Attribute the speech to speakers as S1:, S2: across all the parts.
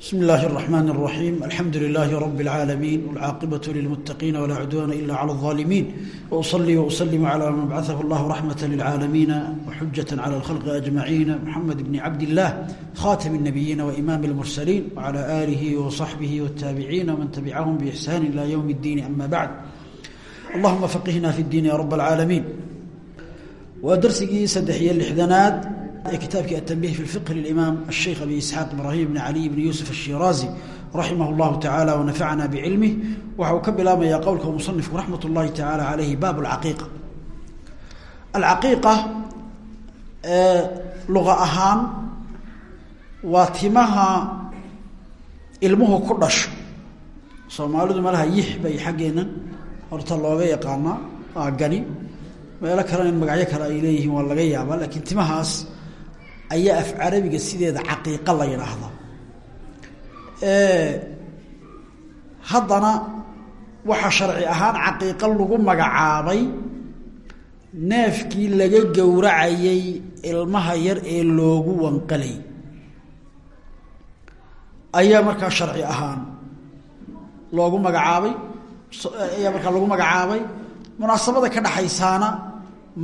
S1: بسم الله الرحمن الرحيم الحمد لله رب العالمين والعاقبة للمتقين ولا عدوان إلا على الظالمين وأصلي وأسلم على من بعثه الله رحمة للعالمين وحجة على الخلق أجمعين محمد بن عبد الله خاتم النبيين وإمام المرسلين وعلى آله وصحبه والتابعين ومن تبعهم بإحسان إلى يوم الدين أما بعد اللهم فقهنا في الدين يا رب العالمين ودرسي سدحي اللحدنات kitaabkii atanbih fi fiqh limaam asheikh abi isxaaq ibraahim bni caliy bni yuusuf ashiraazi raximah llahu tacaala wanafacana bicilmih waxa uu ka bilaabmayaa qowlka musanifku raxmat ullahi tacaala caleyhi baab alcaqiiqa alcaqiiqa luqa ahaan waa timaha ilmuhu ku dhasho. Soomaalidu malaha yix bay xaggeena horta looga yaqaanaa gani. Meelo kalena in magacyo kale ay leeyihiin waa laga yaabaa laakiin timahaas ayaa af carabiga sideeda caqiiqa la yidhaahdaa haddana waxaa sharci ahaan caqiiqo lagu magacaabay neefkii laga gowracayay ilmaha yar ee loogu wanqalay. Ayaa markaa sharci ahaan loogu magacaabay ayaa markaa lagu magacaabay. Munaasabada ka dhaxaysaana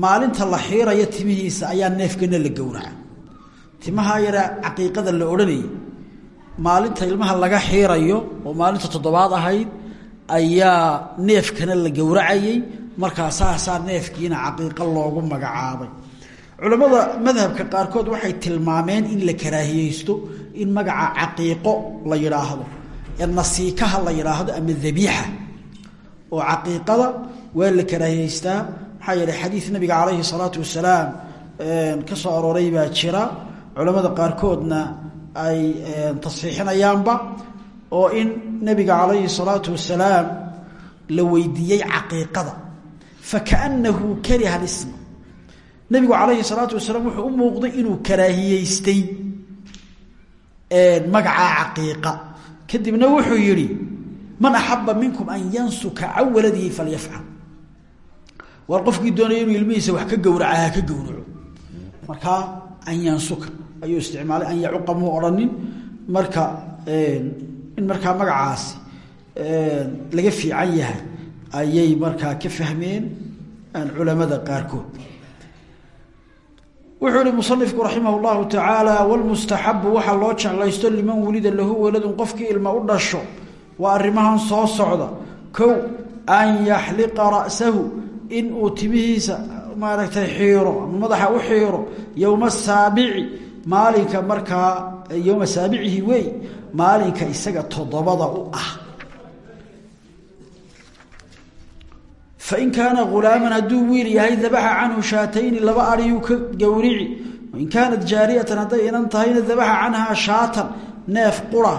S1: maalinta la xiirayo timihiisa ayaa neefkana la gowraca timaha yara caqiiqada la odhanayay. Maalinta ilmaha laga xiirayo oo maalinta toddobaad ahayd ayaa neefkana la gowracayey markaa saasaa neefkiina caqiiqo loogu magacaabay culammada madhabka qaarkood waxay tilmaameen in la karaahiyeysto in magaca caqiiqo la yidhaahdo nasiikaha la yidhaahdo ama dabiixa. Oo caqiiqada waa la karaahiyeystaa maxaa yeelay xadiid nabiga calayhi salaatu wasalaam ka soo arooray baa jira culamada qaarkoodna ay tasxiixinayaanba oo in nabiga calayhi salaatu wasalaam la weydiiyey caqiiqada. Fakaanahu kariha lisma nabigu calayhi salaatu wasalaam wuxuu u muuqday inuu karaahiyeystay magacaa caqiiqa. Kadibna wuxuu yidhi man axaba minkum an yansuka can waladihi falyafcal. Waar qofkii doonaya inuu ilmihiisa wax ka gowraca ha ka gowraco. Markaa an yansuka ayuu isticmaalay an yacuqa muu odhanin. Marka in markaa magacaasi laga fiican yahay ayay markaa ka fahmeen culamada qaarkood. Wuxuu ihi musanifku raximah llahu tacaala wlmustaxabu waxaa loo jeclaysto liman wulida lahu waladun qofkii ilma u dhasho waa arrimahan soo socda. Kow an yaxliqa ra'sahu in uu timihiisa maaragtay xiiro ama madaxa u xiiro yowma asaabici maalinka markaa yowma saabicihi wey maalinka isaga toddobada u ah. Fain kaana hulaaman hadduu wiil yahay dabaxa canhu shaatayni laba ariyuu ka gowrici. Wain kaanat jaariyatan hadday inan tahayna dabaxa canhaa shaatan neef qura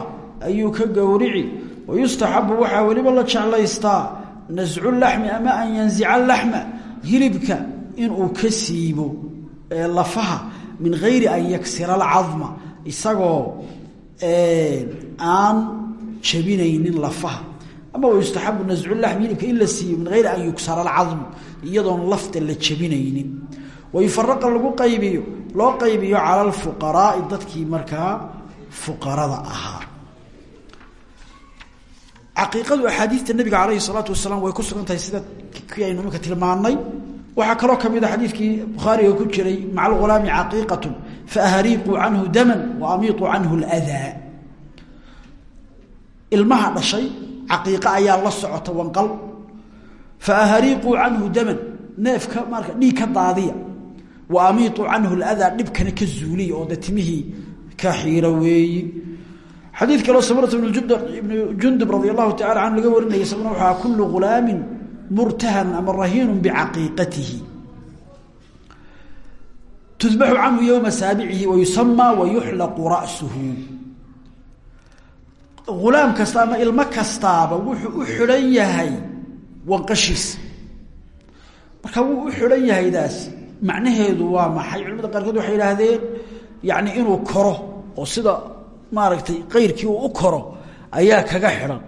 S1: ayuu ka gowrici. Wayustaxabu waxaa weliba la jeclaystaa nascu laxmi ama an yanzica laxma hilibka inuu ka siibo lafaha min gayri an yaksira alcadma isagoo aan jabinaynin lafaha. Ama wayustaxabu nascu laxmi hilibka in la siiyo min gayri an yuksara alcadmu iyadoon lafta la jabinaynin. Wayufaraqa lagu qaybiyo loo qaybiyo cala alfuqaraai dadkii markaa fuqarada ahaa. Caqiiqadu axaadiidta nabiga calayhi salaatu wasalaam way ku sugan tahay sida kii aynu iminka tilmaannay waxaa kaloo ka mid a xadiidkii bukhaariga ku jiray maca alghulaami caqiiqatu faahariiquu canhu daman wa amiituu canhu ladaa ilmaha dhashay caqiiqa ayaa la socota wanqal faahariiquu canhu daman neefka marka dhiig ka daadiya wa amiituu canhu ladaa dhibkana ka zuuliya oo de ka xiira weeyi. Xadiid kaloo samrat ibn jundub radi allahu tacala laga warinaya isaguna waxaa kullu ghulaamin murtahan ama rahiinu bicaqiiqatihi. Tudbaxu canhu yowma saabicihi wayusamaa wayuxlaqu ra'suhu. Ghulaam kasta ama ilmo kastaaba wuxuu u xidhan yahay wanqashiisa marka wuu u xidhan yahaydaasi macnaheedu waa maxay? Culamada qaarkood waxay yidhaahdeen yani inuu koro oo sida maaragtay qayrkii uu u koro ayaa kaga xidhan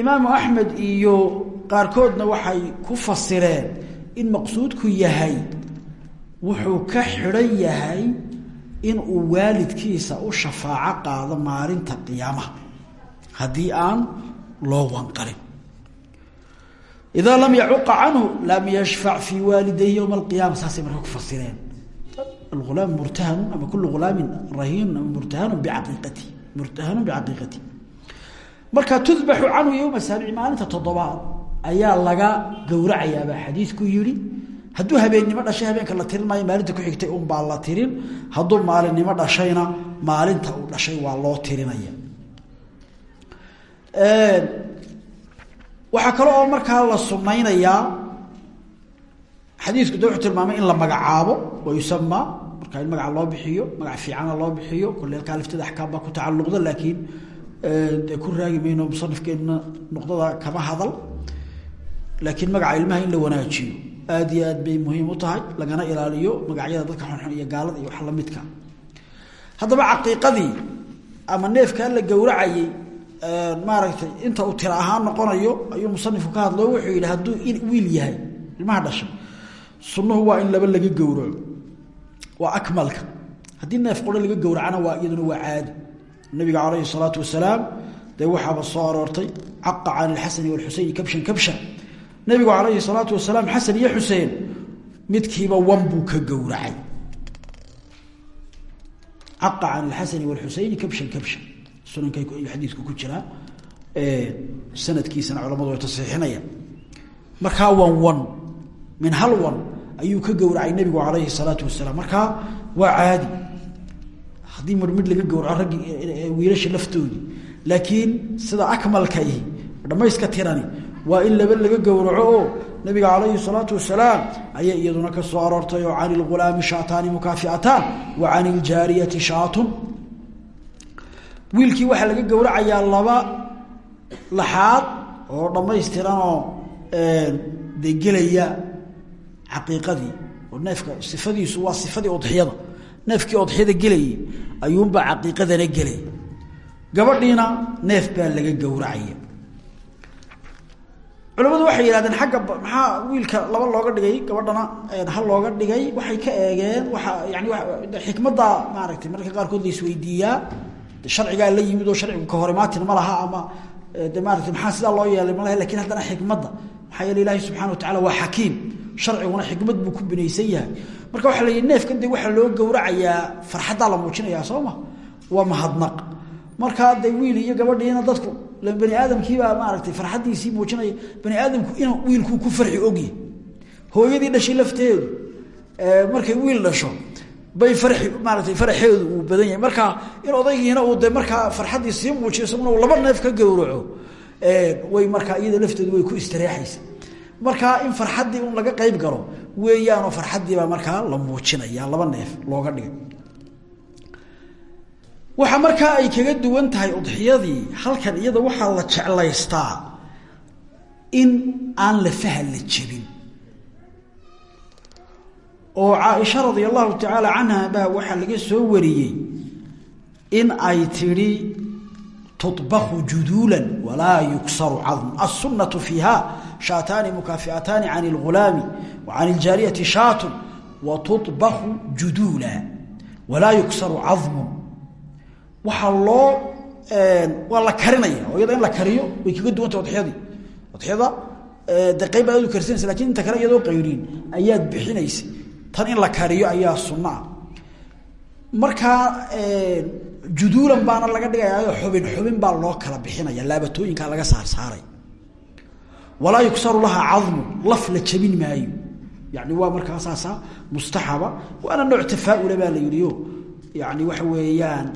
S1: imaamu axmed iyo qaarkoodna waxay ku fasireen in maqsuudku yahay wuxuu ka xidhan yahay in uu waalidkiisa u shafaaco qaado maalinta qiyaamaha. Haddii aan loo wanqalin idaa lam yacuqa canhu lam yashfac fii waalidayhi yowma alqiyaama. Saasay marka ku fasireen. Alulaam murtahanu ama kulu hulaamin rahiinun ama murtahanu bicaqiiqati murtahanu bicaqiiqati marka tudbaxu canhu yowma saabici maalinta toddobaad ayaa laga gowracayaabaa xadiidku yihi hadduu habeennimo dhashay habeenka la tirin maayo maalinta ku xigtay unbaa la tirin. Hadduu maalinimo dhashayna maalinta uu dhashay waa loo tirinaya. Waxaa kale oo markaa la sunaynayaa xadiisku de wuxuu in la magacaabo wa yusamaa markaa in magaca loo bixiyo magac fiicana loo bixiyo kole halkaa lafteeda axkaam ku tacalluqda laakiin dee ku raagi mayno musanifkeenna kama hadal. Laakiin magaca ilmaha in la wanaajiyo aad iyo aad bay muhiim u tahay lagana ilaaliyo magacyada dadka xunxun iyo gaalada iyo wax lamidka haddaba caqiiqadii ama neefkaa la gowracayey maaragtay inta uu tira ahaan noqonayo ayuu musanifku ka hadlo wuxuu yidhi hadduu wiil yahay ilmaha dhashay sunnuhu waa in laba laga gowraco waa akmalka. Haddii neef qoro laga gowracana waa iyaduna waa caadi nabiga calayhi salaatu wasalaam dee waxaaba soo aroortay caqa can ilxasani walxuseyni kabshan kabshan. Nabigu calayhi salaatu wasalaam xasan iyo xuseen midkiiba wan buu ka gowracay. Caqa can ilxasani walxuseyni kabshan kabshan. Sunankay xadiidku ku jiraa sanadkiisana culamadu way tasiixinayaan. Markaa wan wan min hal wan ayuu ka gowracay nabigu calayhi salaatu wasalaam. Markaa haddii midmid laga gowraco raggi wiilasha laftoodii laakiin sida akmalka ihi dhamayska tirani waa in laba laga gowraco nabiga calayhi salaatu wasalaam ayay iyaduna ka soo aroortay oo cani lghulaami shaataani mukaafiataan wa cani iljaariyati shaatun. Wiilkii waxaa laga gowracayaa laba laxaad oo dhammaystiranoo dee gelaya caqiiqadii oo neefka sifadiisu waa sifadii odxiyada neefkii odxiyada gelayay ayuunbaa caqiiqadana gelay. Gabadhiina neef baa laga gowracaya. Culamadu waxay yidhahdeen agga maxaa wiilka laba looga dhigay? Gabadhana hal looga dhigay. Waxay ka eegeen waa yani xikmadda maaragtay mararka qaarkood la isweydiiyaa sharcigaa la yimid oo sharcigu ka horimaatin ma laha ama de maarata maxaa sidaa loo yeelay? Ma laha laakiin haddana xikmadda. Maxaa yeele ilaahi subxana wa tacala waa xakiim sharciguna xikmad buu ku binaysan yahay. Marka waxaa la neefkan de waxaa loo gowracayaa farxaddaa la muujinayaa soo ma? Waa mahadnaq. Markaa de wiil iyo gabadhiina dadku bani aadamkiibaa maaragtay farxaddiisii muujinaya bani aadamku inuu wiilkuu ku farxi ogyahy hooyadii dhashay lafteedu markay wiil dhasho bay fari maaratay faraxeedu uu badan yahay. Marka in odaygiina uu de markaa farxaddii muujiyo isaguna laba neef ka gowraco way markaa iyada lafteedu way ku istireexaysa markaa in farxaddii un laga qayb galo weeyaanoo farxaddiibaa markaa la muujinaya laba neef looga dhigay. Waxaa markaa ay kaga duwan tahay udxiyadii halkan iyada waxaa la jeclaystaa in aan lafaha la jebin. Oo caaisha radia allahu tacaala canha baa waxaa laga soo wariyey in ay tidhi tubahu juduulan walaa yugsaru cadm assunatu fiiha shaataani mukaafiataani can اlghulaami wa can iljaariyati shaatun watuطbahu juduula walaa yuksaru cadmun waxaa loo waa la karinaya oo iyada in la kariyo way kaga duwanta udxyadii udxyada de qayb baad karsanaysa laakiin inta kale iyadoo qayriin ayaad bixinaysa. Tan in la kariyo ayaa sunaa markaa juduulan baana laga dhigayaayo xubin xubin baa loo kala bixinaya laabatooyinkaa walaa yugsaru lahaa cadmu laf la jabin maayo. Yani waa markaa saasa mustaxaba waana nooc tafaaula baa la yidhio yani waxa weeyaan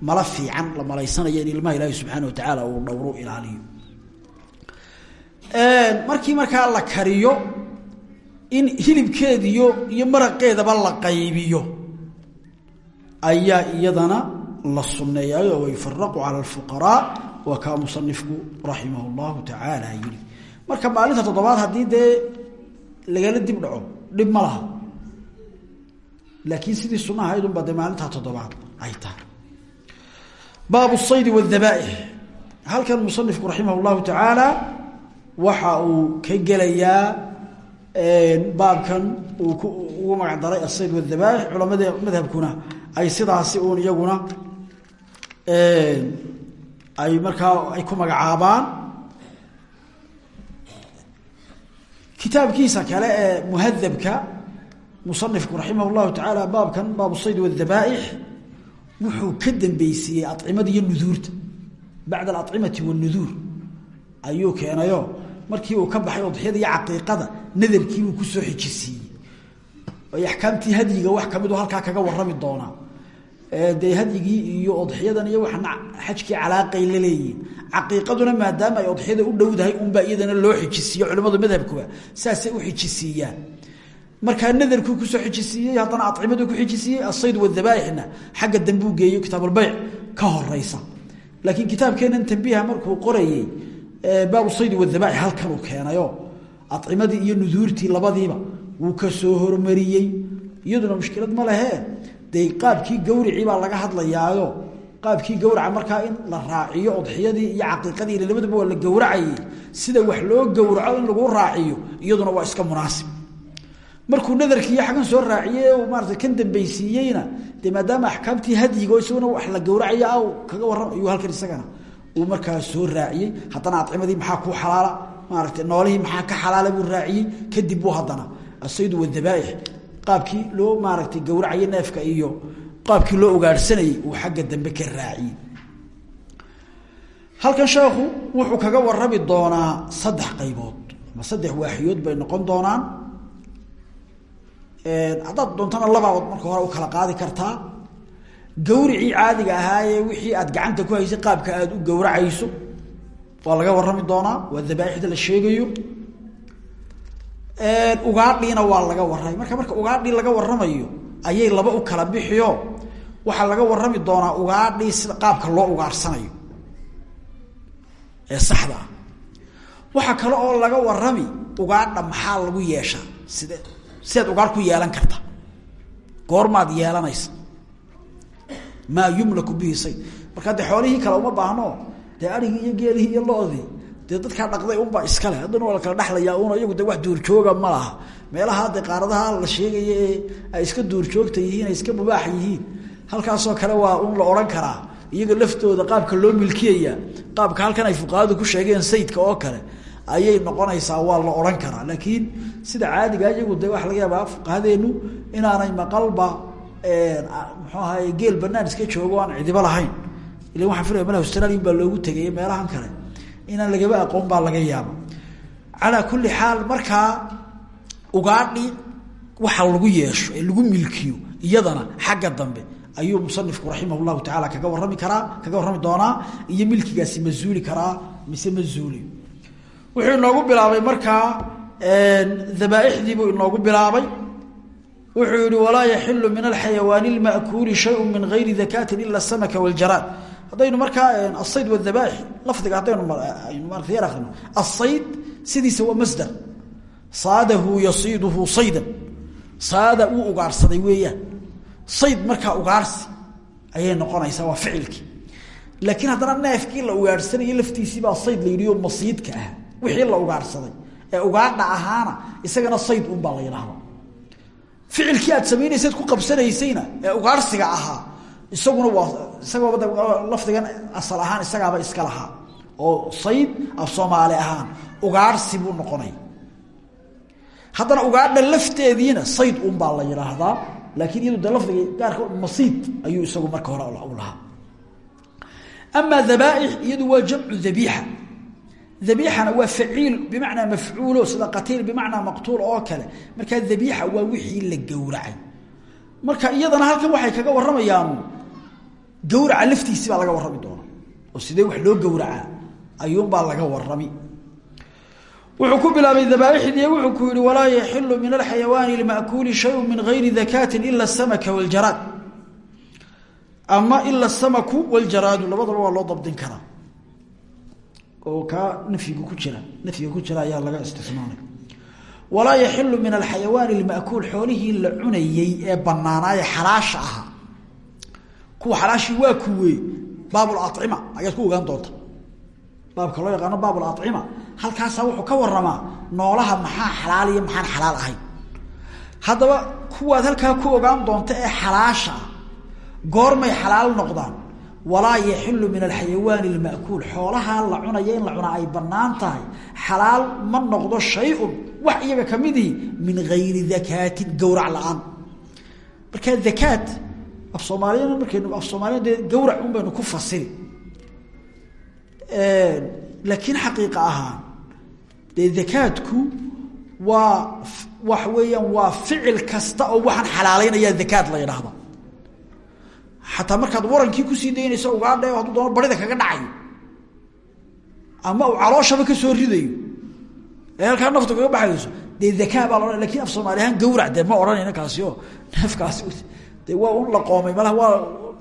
S1: mala fiican la malaysanayo in ilmaha ilaahi subxaana wa tacaala uu dhowro ilaaliyo. Markii markaa la kariyo in hilibkeediyo iyo maraqeedaba la qaybiyo ayaa iyadana la sunneeyaayo wayufaraqu cala alfuqaraa waa kaa musanifku marka maalinta toddobaad haddii dee lagala dib dhaco dhib ma laha. Laakiin sidii sunna ahaydunba dee maalintaa toddobaad ay tahay. Baabu saydi wاdabaaix halkan musanifku raximah llahu tacaala waxa uu ka gelayaa baabkan uu ugu magac daray asayd wاdabaaix culamada madhabkuna ay sidaasi uun iyaguna ay markaa ay ku magacaabaan kitaabkiisa kale ee muhadabka musanifku raximah llahu tacaala baabkan baabu sayd wadabaa'ix wuxuu ka dambeysiiyey acimada iyo nuduurta. Bacda alacimati wanuduur ayuu keenayo. Markii uu ka baxay udxiyada iyo caqiiqada nadarkiibuu ku soo xijisiiyey ay axkaamtii hadyiga wax ka mid halkaa kaga warami doonaa. Dee hadyigii iyo odxiyadan iyo waxna xajkii calaaqay la caqiiqaduna maadaama ay odxiyada u dhowdahay unbaa iyadana loo xijisiiyo culimadu madhabkuba saasay u xijisiiyaan. Markaa nadarkuu ku soo xijisiiyey haddana acimadu ku xijisiiyey asayd wadabaaixna xagga dambuu geeyo kitaabalbayc ka horeysa laakiin kitaabkeenan tambiiha markuu qorayey baabu sayd wadabaaix halkan uu keenayo acimadii iyo nuduurtii labadiiba wuu ka soo hormariyey. Iyaduna mushkilad ma lehe dee qaabkii laga hadlayaayo qaabkii gawraca markaa in la raaciyo odxiyadii iyo caqiiqadii labadaba waa la gowracayey sida wax loo gowraco in lagu raaciyo iyaduna waa iska munaasib. Markuu nadarkiiyo xaggan soo raaciyey maarata kan dambeysiiyeyna dee maadaama axkaamtii hadyigo isaguna wax la gowracaya aw kaga waram ayuu halkan isagana uu markaa soo raaciyey. Haddana acimadii maxaa kuu xalaala? Maarata noolihii maxaa ka xalaala buu raaciyey? Kadib buu haddana asaydu wadabaaix qaabkii loo maaragtay gowracayo neefka iyo qaabkii loo ugaadhsanayey uu xagga dambe ka raaciyey. Halkan sheekhu wuxuu kaga warami doonaa saddex qaybood ama saddex waaxiyood bay noqon doonaan. Haddaad doontana labaad marka hore u kala qaadi kartaa. Gawricii caadiga ahaayee wixii aad gacanta ku haysay qaabka aada u gowracayso waa laga warami doonaa waa dabaaixda la sheegayo. Ugaadhiina waa laga waramay marka marka ugaadhii laga waramayo ayay laba u kala bixiyo waxaa laga warami doonaa ugaadhii sida qaabka loo ugaarsanayo ee saxda ah. Waxaa kale oo laga warami ugaadha maxaa lagu yeeshaa? Side sidaad ugaadh ku yeelan karta. Goormaad yeelanaysa. Maa yumlaku bihi sayd markaa dee xoolihii kale uma baahno dee arigii iyo geelihii iyo loodii dee dadkaa dhaqday unbaa iskale haddana waa la kala dhexlayaa un iyagu de wax duurjooga ma laha. Meelaha dee qaaradaha la sheegaya ee ay iska duurjoogta yihiin ay iska mubaax yihiin halkaasoo kale waa un la odhan karaa iyaga laftooda qaabka loo milkiyaya qaabka halkan ay fuqahadu ku sheegeen sayidka oo kale ayay noqonaysaa waa la odhan karaa. Laakiin sida caadiga iyagu de waxa laga yaabaa fuqahadeenu inaanay maqalba muxuu ahaye geel banaan iska joogo aan cidibo lahayn. Ila waxaan filaya mala australian baa loogu tegay meelahan kale inaan lagaba aqoon baa laga yaaba calaa kulli xaal markaa ugaadhi waxa lagu yeesho ee lagu milkiyo iyadana xagga dambe ayuu musanifku raximah llahu tacaala kaga warrami karaa kaga warrami doonaa iyo milkigaasi ma zuuli karaa mise ma wuxuu inoogu bilaabay markaa dabaaixdiibuu inoogu bilaabay. Wuxuu yihi walaa yaxilu min alxayawaani اlma'kuuli shayu min gayri dakaatin ila asamaka waاljaraad haddaynu markaa asayd wadabaix lafdiga haddaynu marata yar akrino asayd sidiisa waa masdar. Saadahu yasiiduhu saydan. Saada uu ugaarsaday weeyaan sayd markaa ugaarsi ayay noqonaysaa waa ficilkii. Laakiin haddana neefkii la ugaarhsanayay laftiisiibaa sayd la yidhi oo masiidka ah wixii la ugaarhsaday ee ugaadha ahaana isagana sayd unbaa la yidhaahda ficilkii aad samaynaysaad ku qabsanaysayna ee ugaarsiga ahaa isaguna waa isagooba lafdigan asal ahaan isagaaba iska lahaa oo sayd af soomaali ahaan ugaarsi buu noqonaya haddana ugaadha lafteediina sayd unbaa la yidhaahdaa laakiin iyadu de lafdiga gaarka masiid ayuu isagu marka hore lahaa. Amaa dabaaix iyadu waa jamcu dabiixa dabiixana waa faciil bimacnaa mafcuulo sida qatiil bimacnaa maqtuul kale. Markaa dabiixa waa wixii la gowracay. Marka iyadana halkan waxay kaga warramayaan gawraca laftiisi baa laga warrami doona oo sidee wax loo gowracaa ayuunbaa laga warrami wuxuu ku bilaabay dabaaixdii wuxuu ku yihi walaa yaxilu min alxayawaani lma'kuuli shayu min gayri dakaatin ila asamaka waljaraad. Ama ila asamaku waljaraadu labadaba waa loo dabdin karaa. Oo kaa nafyiga ku jira nafyiga ku jira ayaa laga istismaanay walaa yaxilu min alxayawaani lma'kuul xoolihii la cunayey ee banaanaaye xalaasha ahaa. Kuwa xalaashii waa kuwe baabulacima ayaad ku ogaan doonta. Baabka loo yaqaano baabulacima halkaasaa wuxuu ka waramaa noolaha maxaa xalaal iyo maxaan xalaal ahayn haddaba kuwaad halkaa ku ogaan doonta ee xalaasha goormay xalaal noqdaan walaa yaxilu min alxayawaani alma'kuul xoolahaa la cunaya in la cunaa ay bannaan tahay. Xalaal ma noqdo shay-un wax iyaga ka midihi min gayri dakaatin gowrac la'aan. Markaa af soomaaliyana markaynu af soomaaliya dee gawrac un ku fasiri. Laakiin xaqiiqa ahaan dee dakaadku waa waxa weeyaan waa ficil kasta oo waxaan xalaaleynaya dakaad la yidhaahda xataa markaad warankii ku sii daynayso ugaadha hadduu doono barida kaga dhacayo ama uu calooshaba ka soo ridayo. Ee halkaa naftu kaga baxayso. Dee dakaa baa laodhan laakiin af soomaali ahaan gawrac ma odhanayna kaasi oo neefkaasi dee waa un la qoomay malaha waa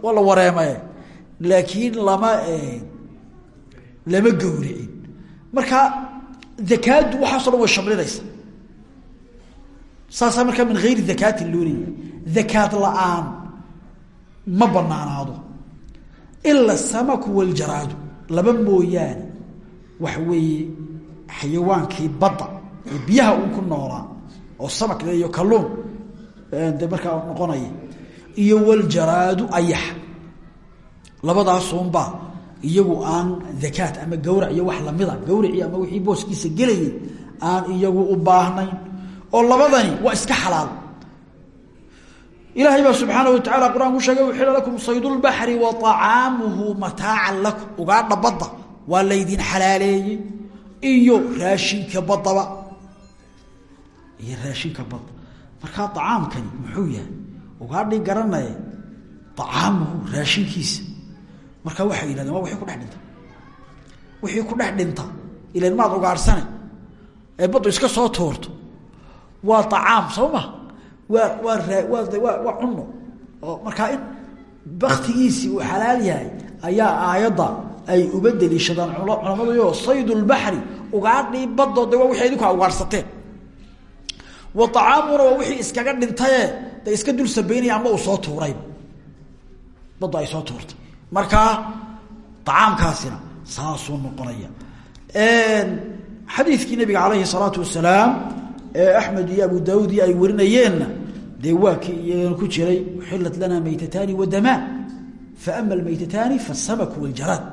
S1: waa la laakiin lama lama gawricin. Marka dakaaddu waxaaso dhan way shamlinaysa saasaa markaa min hayri dakaatin loo leeyahy dakaad la'aan ma banaanaado ila asamaku waljaraadu laba mooyaane waxa weeye xayawaankii badda ee biyaha uun ku noolaa oo samakle iyo kalluun de markaa noqonaya iyo waljaraadu ayax. Labadaasunbaa iyagu aan dakaat ama gawrac iyo wax lamida gawracii ama wixii booskiisa gelayay aan iyagu u baahnayn. Oo labadani waa iska xalaal. Ilaahay baa wa tacala qur'aan ku sheegay uxila lakum saydulbaxri wa طacaamuhu mataacan lakum. Ugaadha badda waa laydin xalaaleeyey iyo raashinka badaba iyo raashinka badda markaa acaamkani muxuu yahay? Ugaadhii garanaya acaamuhu raashinkiisa marka waxay yidhahdeen waa wixii ku dhex dhinta. Wixii ku dhex dhinta. Ilan maad ugaadhsane ee baddu iska soo tuurto waa acaam soo ma? Waa waa waa waa cuno oo markaa in baktigiisii uu xalaal yahay ayaa aayadda ay uga deliishadaan culamadayo saydulbaxri ugaadhii badoo de waa wixii idinku a ugaadhsateen wa acaamuna wixii iskaga dhintaye de iska dul sabaynaya ama soo tuurayba baddu ay soo tuurtay markaa acaamkaasina saasuu noqonaya. Xadiidkii nabiga calayhi salaatu wasalaam ee iyo abu daauud iyo ay warinayeenna dee waa kii iyagana ku jiray uxilat lana maytataani wadamaan faama almaytataani faasamaku waljaraad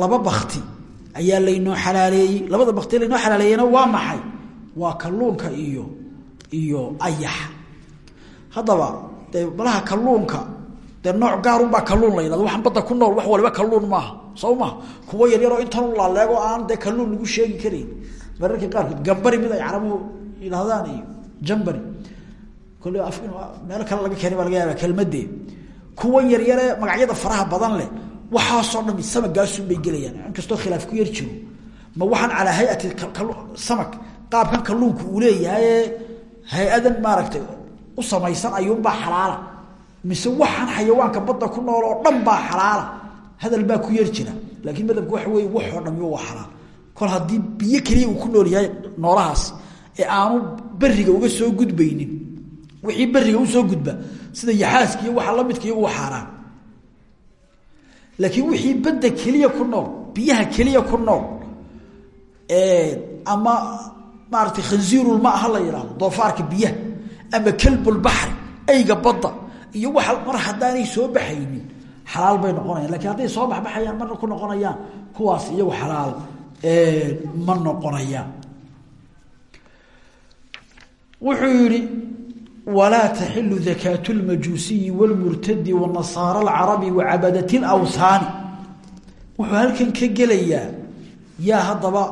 S1: laba bakti ayaa laynoo xalaaleeyey labada bakti laynoo xalaaleeyeyna waa maxay? Waa kalluunka iyo iyo ayaxa. Haddaba dee malaha dee nooc gaarunbaa kalluun la yidhahdo. Waxaan badda ku nool wax waliba kalluun maaha. Soo maha kuwo yaryaroo intan laaleego aan dee kalluun lagu sheegi karayn mararka qaarkood gambari mid ay carabuhu yidhaahdaan iyo jambari. Kolle af in kale laga keenay laga yaaba kelmadee kuwan yaryaree magacyada faraha badan leh waxaasoo dham samagaasun bay gelayaan. Inkastoo khilaaf ku yar jiro. Ma waxaan calaa hayati qaabkan kalluunku uu leeyahaye hay'adan maaragtay u samaysan ayuunbaa xalaala mise waxaan xayawaanka badda ku nool oo dhan baa xalaala. Hadal baa ku yar jira. Laakiin madhabku waxa weeye waxoo dhami waa xalaal. Kol haddii biyo keliya uu ku nool yahay noolahaas ee aanu beriga uga soo gudbaynin wixii beriga u soo gudba sida yaxaaska iyo waxa lamidka iyagu waa xaaraan laakiin wixii badda keliya ku nool biyaha keliya ku nool ama maaratay khansiirulma ha la yidhahdo doofaarka biyaha ama kalbulbaxri eyga badda iyo waxa mar haddaanay soo baxaynin xalaal bay noqonayaan. Lakiin hadday soo baxbaxayaan marna ku noqonayaan kuwaas iyagu xalaal ma noqonayaan. Wuxuu yihi walaa taxilu dakaatu lmajuusiyi wاlmurtadi wanasaara alcarabi wacabadat اlawhaani wuxuu halkan ka gelayaa yaa haddaba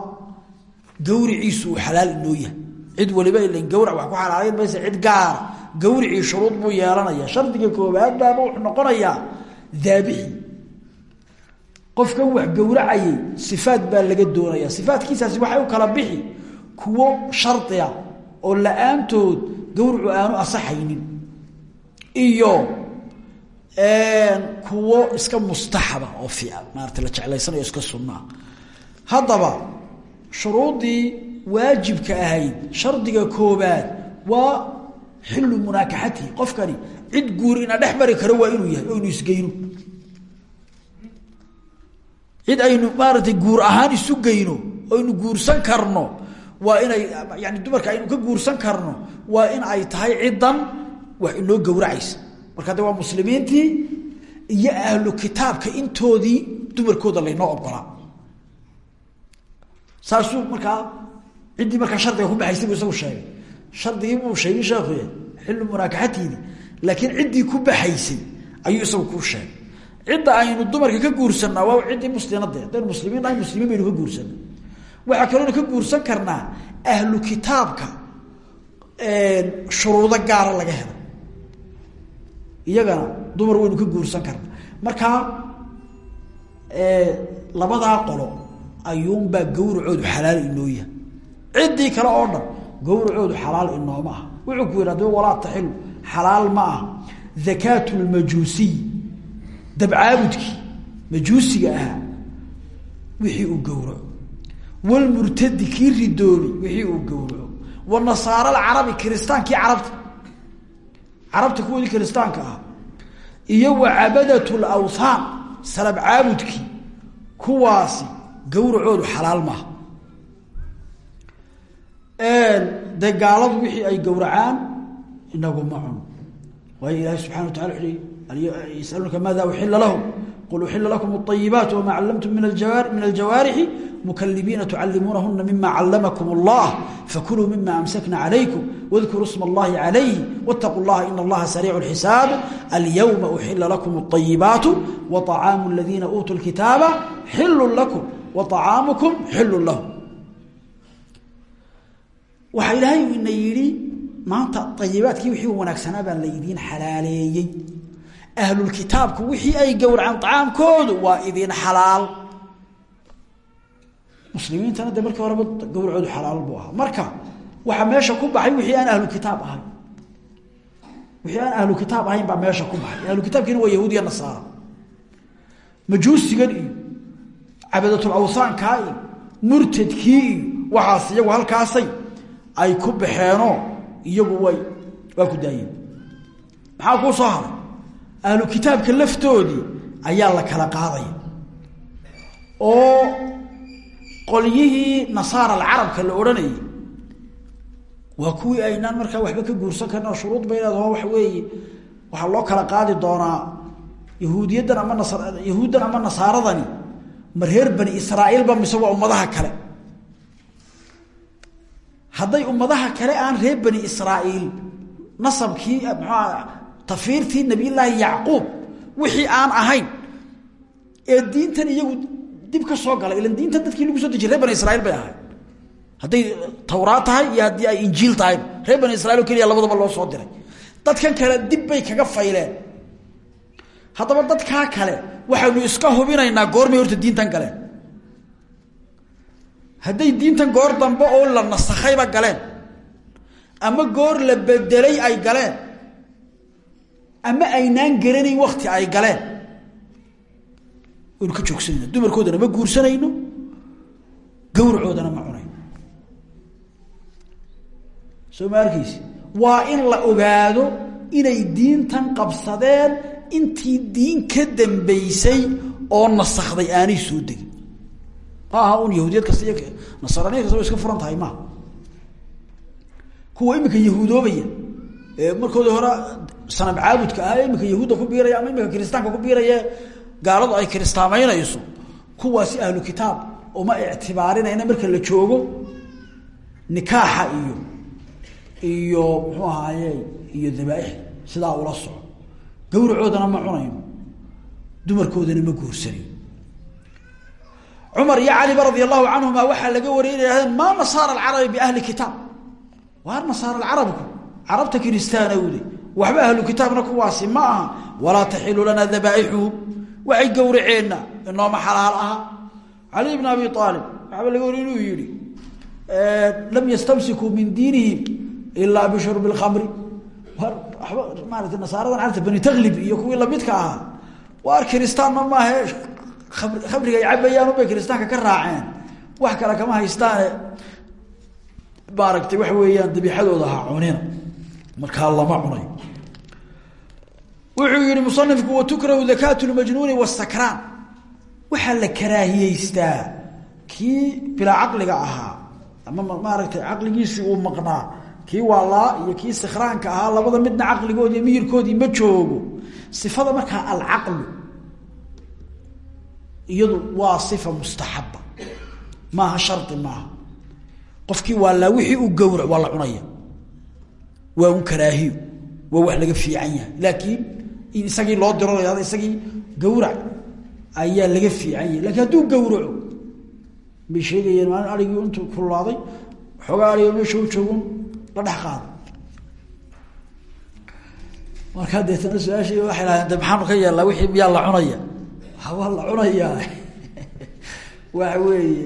S1: gawriciisu uu xalaal inoo yahay cid waliba ilan gawrac wax ku xalaalayn maysa cid gaara gawricii shuruud buu yeelanaya. Shardiga koobaad baaba wuxuu noqonayaa daabixi qofkan wax gowracayay sifaad baa laga doonaya sifaadkiisaasi waxay u kala bixi kuwo shardiga oo la'aantood gawracu aanu asaxaynin iyo kuwo iska mustaxaba oo fiican. Maarata la jeclaysanayo iska sunnaa haddaba shuruuddii waajibka ahayd shardiga koobaad waa xillu munaakaxatihi qofkani cid guur ina dhex mari karo waa inuu yahay inu isgeyno. Cid aynu maaratay guur ahaan isu geyno aynu guursan karno waa inay yani dumarka aynu ka guursan karno waa in ay tahay ciddan wax inoo gowracaysa. Marka de waa muslimiintii iyo ahlu kitaabka intoodii dumarkooda laynoo ogolaa. Saasuu markaa ciddii markaa shardiga ku baxaysay buu sheegay. Shardigii buu sheegay sheekuye xillu munaakaxatiidi laakiin ciddii ku baxaysay ayuu isagu kuu sheegay. Cidda aynu dumarka ka guursanaa waa ciddii muslimadee haddaynu muslimiin nahay muslimiin baynu ka guursanaa. Waxaa kaloona ka guursan karnaa ahlu kitaabka shuruudo gaara laga helo. Iyagana dumar waynu ka guursan karnaa. Markaa labadaa qolo ayuunbaa gawracoodu xalaal inoo yahay. Ciddii kale oo dhan gawracoodu xalaal inooma ah wuxuu ku yidhi walaa taxilu xalaal ma ah zakaatu lmajuusiy dabcaabudkii majuusiga ahaa wixii uu gowraco walmurtadi kii ridoobi wixii uu gowraco wanasaara alcarabi kiristaankii carabta. Carabta kuwoodii kiristaanka ah iyo wa cabadat lawthaan salab caabudkii. Kuwaasi gowracoodu xalaal maaha dee gaaladu wixii ay gowracaan inagu ma cuno waayo ilaahay subxana wa tacala wuxu hi yasaluunaka maada uxila lahum qul uxila lakum اطayibaat wma callamtum min aljawaarixi mukalibiina tucalimuunahuna mima callamakum اllah fakuluu mima amsakna calaykum wadkuruu sma اllahi calayh wاtaquu اllaha in allaha sariicu اlxisaab alyowma uxila lakum اطayibaatu waطacaamu aladiina uutuu lkitaaba xilu lakum waطacaamukum xilu lahum waxaa ilaahay ina yidhi maanta ayibaadkii wixii wanaagsanaa baa laydiin xalaaleeyey. Ahlulkitaabku wixii ay gowracaan acaamkoodu waa idin xalaal. Muslimiintana de markii horeba gowracoodu xalaal buu ahaa. Marka waxaa meesha ku baxay wixii aan ahlukitaab ahayn. Wixii aan ahlu kitaab ahayn baa meesha ku baxay. Ahlukitaabkiina waa yahuud nasaara. Majuusigan iyo cabadatul awsaankaa iyo murtadkii waxaas iyagu halkaasay ay ku baxeenoo iyagu way waa ku daayeen. Maxaa kuu soo haray? Ahlu kitaabka laftoodii ayaa la kala qaadaya. Oo qolyihii nasaara alcarabka la odhanayay waa kuwii aynaan markaa waxba ka guursan karin oo shuruud bay leedaho waxa weeye waxaa loo kala qaadi doonaa yahuudiyaddan ama nas yahuuddan ama nasaaradani ma reer bani israa'iilba mise waa ummadaha kale hadday ummadaha kale aan reer bani israa'iil nasabkii muxuaa tafiirtii nabiyullaahi yacquub wixii aan ahayn ee diintan iyagu dib ka soo galay ilan diintan dadkii lagu soo dejiy bani israiil bay ahayd. Hadday tawraad iyo haddii injiil tahay reer bani israiil oo labadaba loo soo diray. Dadkan kale dib bay kaga fayleen. Haddaba dadkaa kale waxaynu iska hubinaynaa goormay horta diintan galeen hadday diintan goor dambe oo la nasakhayba galeen. Ama goor la bedelay ay galeen. Ama aynaan garanayn wakti ay galeen. Waynu ka joogsanayna dumarkoodana ma guursanayno. Gawracoodana ma cunayno. Soo ma waa in la ogaado inay diintan qabsadeen intii diin ka dambaysay oo nasakday aanay soo degin ma aha un yahuudiyad kasta iyo nasraaniyad kasta way iska furan tahay maaha kuwa iminka yahuudoobaya ee markoodii hore sanab caabudka ah iminka yahuudda ku biiraya ama iminka kiristaanka ku biiraya gaaladu ay kiristaamaynayso. Kuwaasi ahlu kitaab uma ictibaarinayna marka la joogo nikaaxa iyo iyo muxuu ahaaye iyo dabaaix sidaa ula soco gawracoodana ma cunayno dumarkoodana ma guursanayo cumar iyo caliba radia allahu canhuma waxaa laga wariyay inay hahdeen maa nasaara alcarabi biahli kitaab? Waar nasaara alcarabku carabta kiristaanowde waxba ahlu kitaabna kuwaasi ma aha. Walaa taxilu lana dabaaixuhum waxay gowraceenna inooma xalaal aha. Cali bn abi aalib waxaaba laga wariy inuu yihi lam yastamsikuu min diinihim ilaa bishurbi lkhamri waba maarata nasaaradan carabta bani taklib iyo kuwii lamidka ahaa. Waar kiristaanma maahe khamriga ay cabayaan ubay kiristaanka ka raaceen. Wax kale kama haystaane. Maaragtay waxa weeyaan dabiixadooda ha cunina. Markaa lama cunay. Wuxuu yihi musanifku watukrahu dakaatu lmajnuuni wsakraan waxaa la karaahiyeystaa kii bilaa caqliga ahaa ama maaragtay caqligiisii uu maqnaa kii waalaa iyo kii sikhraanka ahaa labada midna caqligoodi iyo miyirkoodii ma joogo. Sifada markaa alcaqlu iyadu waa sifa mustaxaba. Maaha shardi maaha. Qofkii waalaa wixii uu gowrac waa la cunaya. Waa un karaahiyo. Waa wax laga fiican yahay. Laakiin in isagii loo diro isagii gawrac ayaa laga fiican yahay. Lakiin hadduu gawraco bay sheegayeen maalin arigii intuu kululaaday xoogaa meesha u joogun la dhex qaado. Markaa deetana su'aashii waxay lahaden de ka yeelnaa wixii miyaa la cunaya waa la cunayaa. Waxa weeye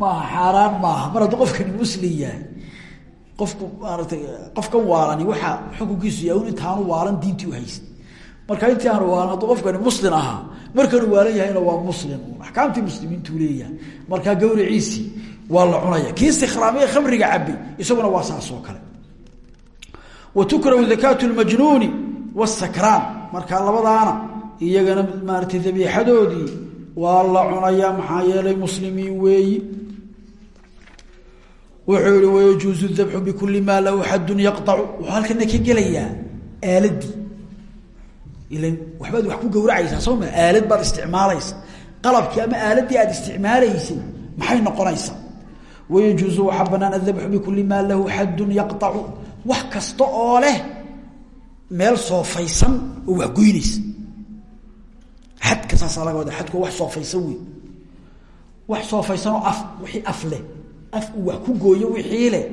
S1: maaha xaaraan maaha. Mar hadduu qofkani qofku maaratay qofkan waalani waxaa xukunkiisu yahay un intaanu waalan diintii uhaysta marka intii aanu waalan hadduu qofkani muslim ahaa markanu waalan yahayna waa muslim. Axkaamtii muslimiintuu leeyahay. Markaa gawriciisii waa la cunaya kii sikraamay khamriga cabay isaguna waa saas kale. Wa tukrahu dakaatu lmajnuuni wsakraan markaa labadaana iyagana maaratay dabiixadoodii waa la cunayaa maxaa yeelay muslimiin weeyi. Wuxuu yihi wayajuuzu dabxu bikuli maa lahu xadun yaqacu wuxuu halkana ka gelayaa aaladii. Ilan waxbaad wax ku gawracaysaa soo ma? Aalad baad isticmaalaysa qalabkii ama aaladii aad isticmaalaysay maxay noqonaysaa? Wayajuuzu waxaa banaan adabxu bikuli maa lahu xadun yaqacu wax kasta oo leh meel soofaysan oo wax xadka saasaa laga wada xadku wax soofaysan wey wax soofaysan oo af wixii af af uu wax ku gooyo wixii leh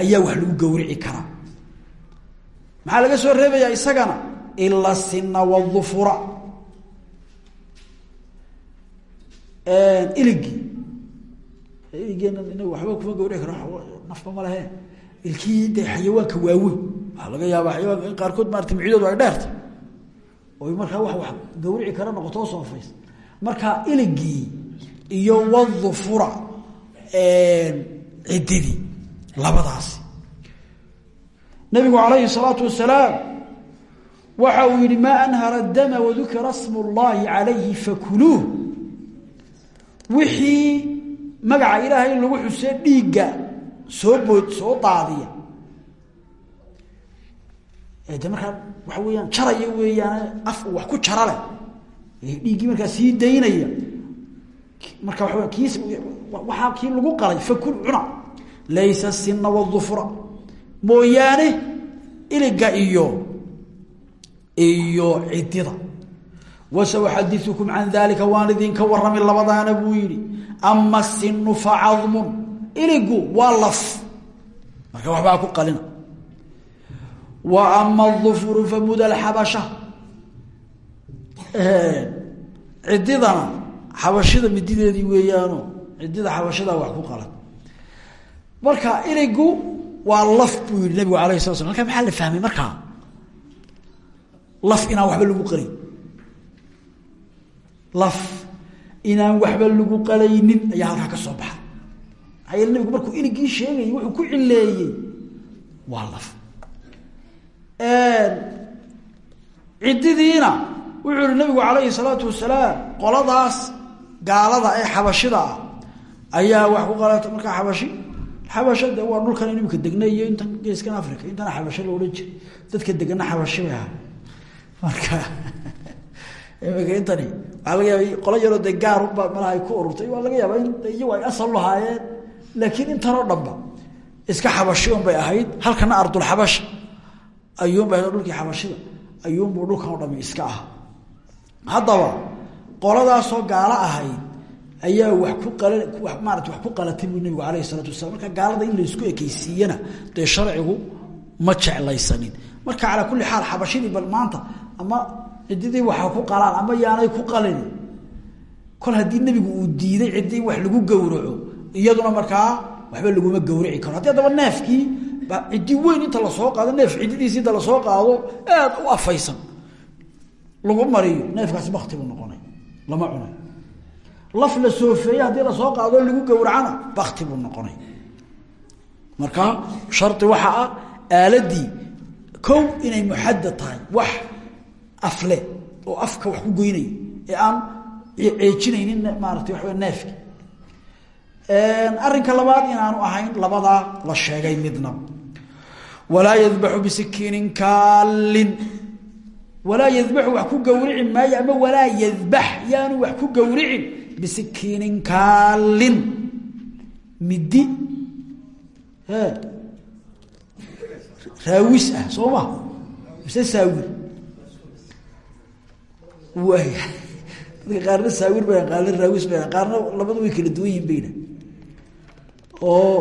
S1: ayaa wax lagu gawrici karaa maxaa laga soo reebayaa isagana? Ila sina wadufura iligii iligeena inaga waxba kuma gawrici karo nafba ma lehe ilkii xayawaanka waaweyn. Waxaa laga yaabaa xayawaanka in qaarkood maarata micdoodu ay dheerta oy markaa wax gawrici kara noqotoo soofays marka iligii iyo wadufura ciddidii labadaasi. Nabigu calayhi salaatu wasalaam waxa uu yihi maa anhara dama wadukira smu llahi calayhi fakuluuh. Wixii magaca ilaahay lagu xusee dhiigga soo bood soo daadiya de markaa waxa weeyaan jaraya weeyaan af wax ku jara leh. Dhiiggii markaa sii daynaya. Marka waa waxaa kii lagu qalay fakul cuna. Laysa sina wadufura mooyaane iliga iyo iyo cidida wasauxadiukum can dalika waan idinka warrami labadaana buu yihi ama sinu facadmun iligu waa laf. Marka waxbaa ku qalina wa ama adufuru famud alxabasha cididana xabashida midideedii weeyaano cidida xabashada wax qalan marka iligu waa laf buu yihi nabigu alayh sala la fahmay markaa laf inaan waxba lagu qalay laf inaan waxba lagu qalaynin ayaa halkaa ka soo baxa. Maxaa yeele markuu iligii sheegayay wuxuu ku cileeyey waa laf ciddidiina wuxuu ihi nabigu calayhi salaatu wasalaam qoladaas gaalada ee xabashida ah ayaa wax ku qalata markaa xabashi. Xabasho de waa dhulkan imika degna iyo intan geeskan africa intana xabasho la odhan dadka degana xabashi bay ahaa. Marka imika intani waxaa laga yaaba qolo yaroo dee ay ku ururtay waa laga yaaba in iyagu ay asal lahaayeen. Laakiin intanoo dhanba iska xabashi un bay ahayd halkana ardulxabasha ayuunbay ahayd dhulkii xabashida ayuunbuu dhulkan o dhami iska aha haddaba qoladaasoo gaalo ahayd ayaa wax ku maarata wax ku qalatay buu nabigu alayhi isalaatu wasalaam marka gaalada in laysku ekeysiiyana dee sharcigu ma jeclaysanin. Marka calaa kulli xaal xabashidii bal maanta ama ciddidii waxa ku qalaan ama yaanay ku qalin. Kol haddii nebigu uu diiday ciddii wax lagu gowraco iyaduna markaa waxba laguma gawrici karo. Haddii haddaba neefkii ciddi weyn inta la soo qaado neef ciddidiisi inta la soo qaado aad u afaysan. Lagu mariyo neefkaasi bakti buu noqonay lama cunay laf la soofeeye haddii la soo qaado lagu gowracana bakti buu noqonay. Marka shardi waxa ah aaladii kow inay muxadad tahay wax afle oo afka wax ku goynaya ee aan ceejinaynin maaratay waxaw neefki arinka labaad inaanu ahayn labadaa la sheegay midna. Walaa yadbaxu bisikiinin kaalin walaa yadbaxu wax ku gawrici maayo ama walaa yadbax yaanu wax ku gawricin bisikiinin kaalin midi raawis ah soo ma. Mise saawir? Waaya dadka qaarna saawir ba qaarna raawis ba qaarna labadu way kala duwan yihiin oo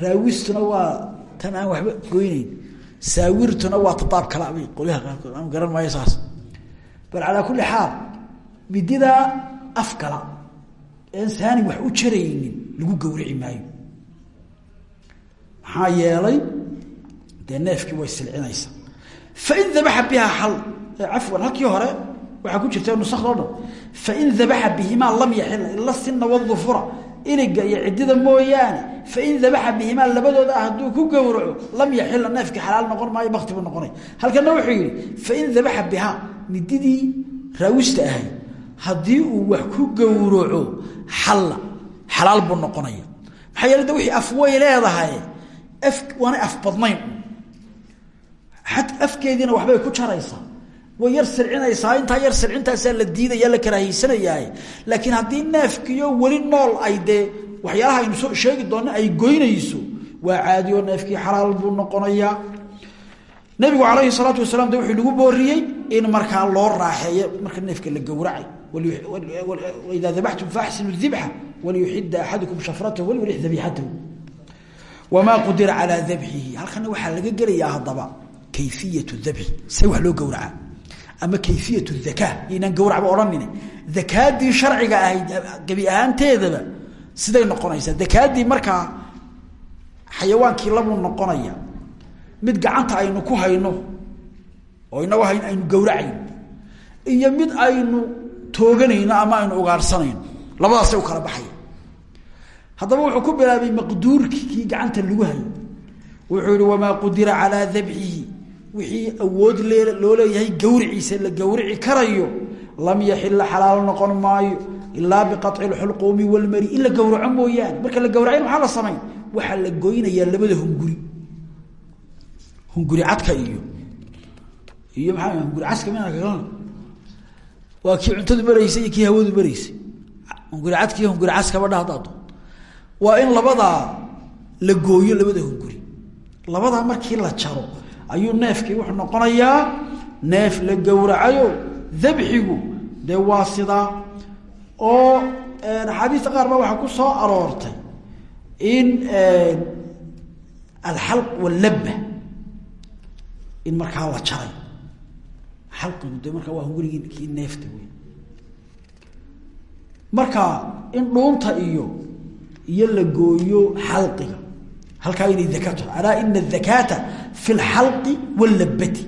S1: raawistuna waa tan aan waxba goyneyn saawirtuna waa tadaab kala bay qolyaha qaarkood aan garan maayo saas. Bal calaa kulli xaal mididaa afkala een saani wax u jaraynin lagu gawrici maayo. Maxaa yeelay dee neefkii way silcinaysaa. Fain dabaxa bihaa xal cafwan halkii hore waxaa ku jirta nusakdo fain dabaxa bihimaa lam yaxila ila sina wadufura iliga iyo cidida mooyaane fain dabaxa bihimaa labadooda ah hadduu ku gowraco lam yaxila neefkii xalaal noqon maayo bakti buu noqonay. Halkana wuxuu yihi fain dabaxa bihaa mididii raawista ahay haddii uu wax ku gowraco xalla xalaal buu noqonaya. Maxaa yeele de wixii af leedahay af waanay af badnayn. Afkeediina waxbay ku jaraysaa way yar sircinaysaa. Intaa yar sircintaasaa la diidaya la karaahiysanayaaye. Laakiin haddii neefkiyo weli nool ay dee waxyaalaha aynu soo sheegi doona ay goynayso waa caadi oo neefkii xalaal buu noqonayaa. Nabigu calayhi salaatu wasalaam de wuxuu nagu booriyey in markaa loo raaxeeyo. Marka neefka la gowracay idaa dabaxtum faaxsinu dibxa waliyuxida axadukum shafratahu waliyurix dabiixatahu. Wamaa qudira calaa dabxihi halkana waxaa laga gelayaa haddaba kayfiyat dabxi see wax loo gowracaa ama kayfiyat dakaa inaan gawracba odhanine. Dakaadii sharciga ahayd gebi ahaanteedaba siday noqonaysaa. Dakaadii markaa xayawaankii labuu noqonaya mid gacanta aynu ku hayno oo inago hayn aynu gawracayno iyo mid aynu tooganayno ama aynu ugaarsanayno labadaasay u kala baxaya. Haddaba wuxuu ku bilaabay maqduurki kii gacanta lagu hayo wuxuu yihi wamaa qudira calaa wixii awood loo leeyahay gawriciisa la gawrici karayo lam yaxila xalaal noqon maayo ilaa biqaci lxulquumi walmari in la gawraco mooyaane. Marka la gawracayn maxaa la samayn. Waxaa la goynayaa labada hunguri. Hunguri cadka iyo iyo maaa hunguri caska mina kaga waa kii cuntadu maraysay iyo hawadu maraysay hunguri cadka hunguri caskaba dha haddaado waa in labadaa la gooyo labada hunguri. Labadaa markii la jaro ayuu neefkii wuxuu noqonayaa neef la gowracayo dabxigu dee waa sidaa oo axaadiista qaar baa waxaa ku soo aroortay in alxalq wallabba in markaa la jaray. Xalqigu de markaa waa hungurigii kii neefta wey marka in dhuunta iyo iyo la gooyo xalqiga halkaa inay daka taho alaa ina adakaata fi lxalqi wallabati.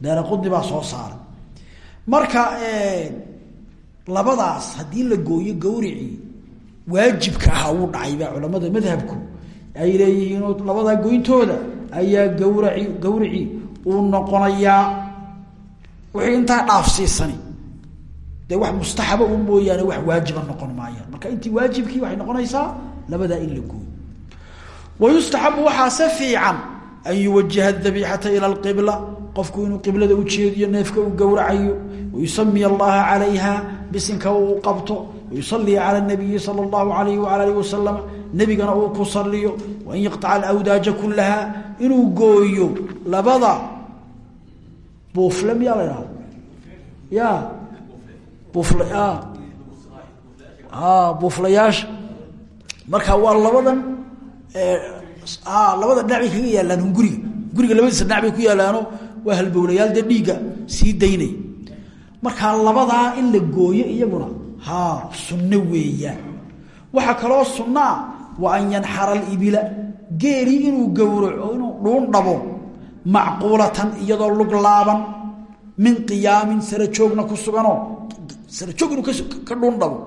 S1: Daara qudni soo saaray. Marka labadaas haddii la gooyo gawricii waajibka ahaa wuu dhacay baa culamada madhabku. Ay leeyihiinoo labadaa goyntooda ayaa gawraci gawricii uu noqonayaa wixii intaa dhaafsiisani dee wax mustaxaba u mooyaane wax waajiba noqon maayaan. Marka intii waajibkii waxay noqonaysaa labadaa in la gooyo wayustaxabu waxaase fiican an yuwajiha dabiixata ila alqibla qofku inuu qiblada ujeediyo neefka uu gowracayo wayusamiya allaha calayha bisinka uu qabto wayusaliya cala nabiyi sala allahu alayhi waala alihi wasalam nebigana uu ku saliyo waan yaqtaca alawdaaja kulaha inuu gooyo labada buufle miyaa la idhahda ya buufla buuflayaasha marka waa labadan labada dhinac bay kaga yaalaan hunguriga guriga. Labadiisa dhinac bay ku yaalaano waa halbowlayaal dee dhiigga sii daynay. Markaa in la gooyo iyaguna ha sunno weeyaan. Waxaa kaloo sunnaa wa an yanxara alibila. Geeli inuu gowraco inuu dhuun dhabo macquulatan iyadoo lug laaban min qiyaamin sara joogna ku suganoo sara joog inuu ka dhuun dhabo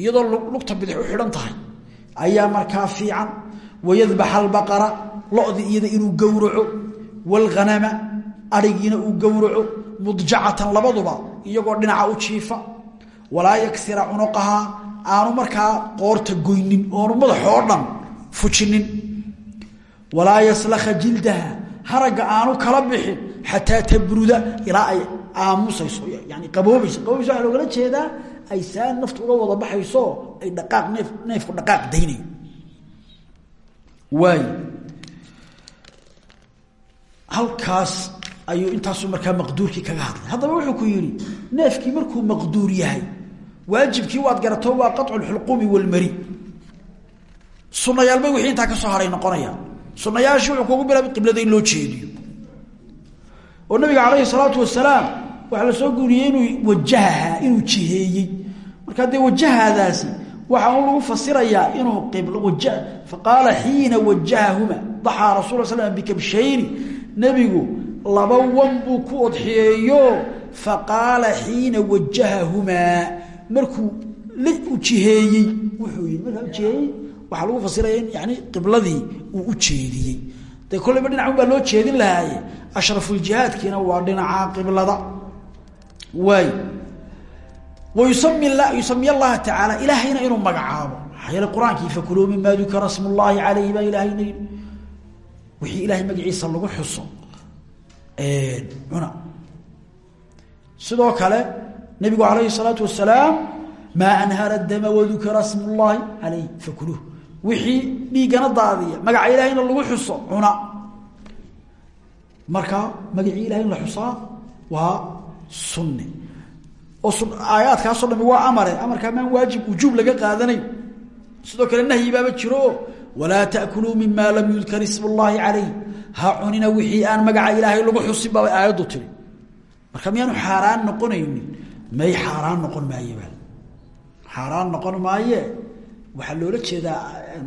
S1: iyadoo lugta bidix u xidhan tahay. Ayaa markaa fiican wayadbax albaqara lodi iyada inuu gowraco wاlghanama arigiina uu gowraco mudjacatan labaduba iyagoo dhinaca u jiifa walaa yaksira cunuqahaa aanu markaa qoorta goynin oonu madaxoo dhan fujinin walaa yaslakha jildaha haragga aanu kala bixin xataa tabruda ilaa ay aamusayso yani qaboobayso qaboobayso waxaa loogala jeedaa ay saan naftu uga wada baxayso ay dhaqaaq neef neefku dhaqaaq daynayo waay halkaas ayuu intaasu markaa maqduurkii kaga hadlay haddaba wuxuu ku yidhi neefkii markuu maqduur yahay waajibkii waad garato waa qaطcu اxulquumi wاlmari sunayaalbay wixii intaa ka soo haray noqonayaan sunayaashii wuxuu kugu bilaabay qiblada in loo jeediyo oo nabiga calayhi الsalaatu wasalaam waxaa la soo guuriyey inuu wajahaha inuu jiheeyey markaa dee wajahaadaasi waxa un lagu fasirayaa inuu faqaala xiina wajahahuma daxaa rasul sl bikabshayni nebigu laba wan buu ku odxiyeeyo faqaala xiina wajahahumaa markuu la u jiheeyey wuxuu yii markaa ujiheeyey waxaa lagu fasiraya yani qibladii uu u jeediyey. Dee kolleyba dhinacun baa loo jeedin lahaaye ashrafuljihaadkiina waa dhinaca qiblada. Waay yusamiy allaha taaala ilaahayna inuu magacaabo maaa yeel qur'aankii fakuloomi maa dukira smullahi alayhi baa ilaahayna yii wixii ilahay magaciisa lagu xuso cuna sidoo kale nabigu alayhi salaatu wasalaam maa anhara dama wadukira smullahi alayh fakuluh wixii dhiiggana daadiya magaca ilaahayna lagu xuso cuna marka magacii ilahay in la xusaa waa sunni oo aayaadkaasoo dhami waa amare amarkaa maan waajib wujuub laga qaadanayn sidoo kale nahyi baaba jiro. Walaa taأkuluu mima lam yudkar ism اllahi calayh. Ha cunina wixii aan magaca ilaahay lagu xusin baaba aayaddu tiri. Marka miyaanu xaaraan noqonaynin? May xaaraan noqon maaye ba xaaraan noqon maaye? Waxaa loola jeedaa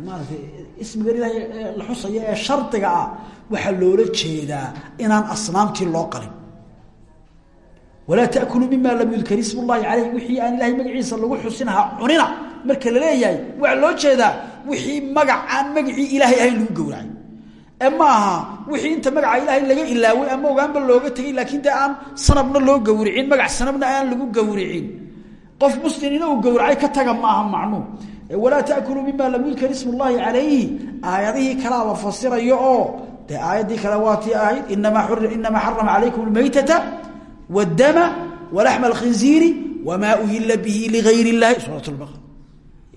S1: maaratay ismigan ilaahay la xusaya ee shardiga ah. Waxaa loola jeedaa inaan asnaamtii loo qalin walaa takuluu mima lam yudkar ismllahi caleyh wixii aan ilaahay magaciisa lagu xusinahaa cunina marka la leeyahay waxaa loo jeedaa wixii magac magacii ilaahay ahayn lagu gowracay. Ee ma aha wixii inta magaca ilaahay laga ilaaway ama ogaanba looga tegay laakiin dee aan sanabna loo gowricin magac sanabna aan lagu gowricin. Qof muslim uu gowracay ka taga ma aha macnuu e walaa takuluu mima lam yudkar ismullahi calayhi. Aayadihii kalaaba fasirayo oo dee aayaddii kale waatii ahayd inamaa xarama calaykum lmaytata wاdama walaxma اlkhinziiri wma uhila bihi ligayr اllahi suuraة اbaqara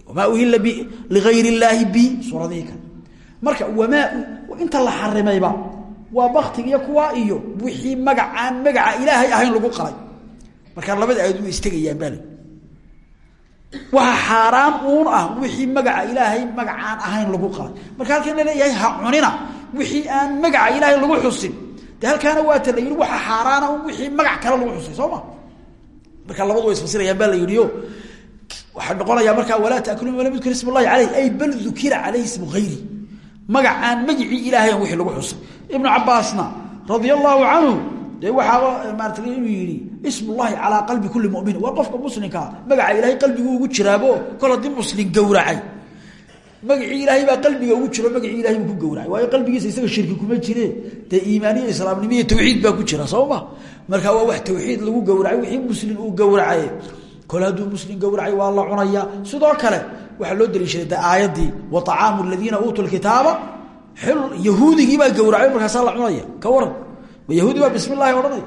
S1: wmaa uhila ligayr اllaahi bi suuradihii kale marka wamaa inta la xarimayba waa baktiga iyo kuwaa iyo wixii magacaan magaca ilaahay ahayn lagu qalay markaa labada aayad way istegayaan bal waxa xaaraan uun ah wixii magaca ilaahay magacaan ahayn lagu qalay marka halkan la leeyahay ha cunina wixii aan magaca ilaahay lagu xusin de halkaana waata la yihi waxa xaaraana un wixii magac kale lagu xusay soo ma? Marka labadu way isfasirayaan baa la yihiyo waxaa noqonayaa markaa walaa taakulu ma lam yudkar ism اllahi calayh ay bal dukira calayhi ismu hayri magacaan magicii ilaahay wixii lagu xusay. Ibnu cabaasna radia allahu canhu dee waxaaba maarata inuu yidhi ismu llahi calaa qalbi kuli muminin waa qofka muslimkaa magaca ilaahay qalbigu ugu jiraabo kol haddii muslim gowracay magacii ilaahay baa qalbiga ugu jiro magacii ilahay ku gowracay. Waayo qalbigiisa isaga shirki kuma jire. Dee iimaaniya islaamnimo iyo tawxiid baa ku jira soo ma marka waa wax tawxiid lagu gowracay wixii muslim uu gowracay. Kol muslim gowracay waa la cunaya. Sidoo kale waxaa loo daliishaday de aayaddii wa طacaamu aladiina uutuu lkitaaba yahuudigii baa gowracay markaasaa la cunaya. Ka waran. Yahuudi baa bismi llahi odhanaya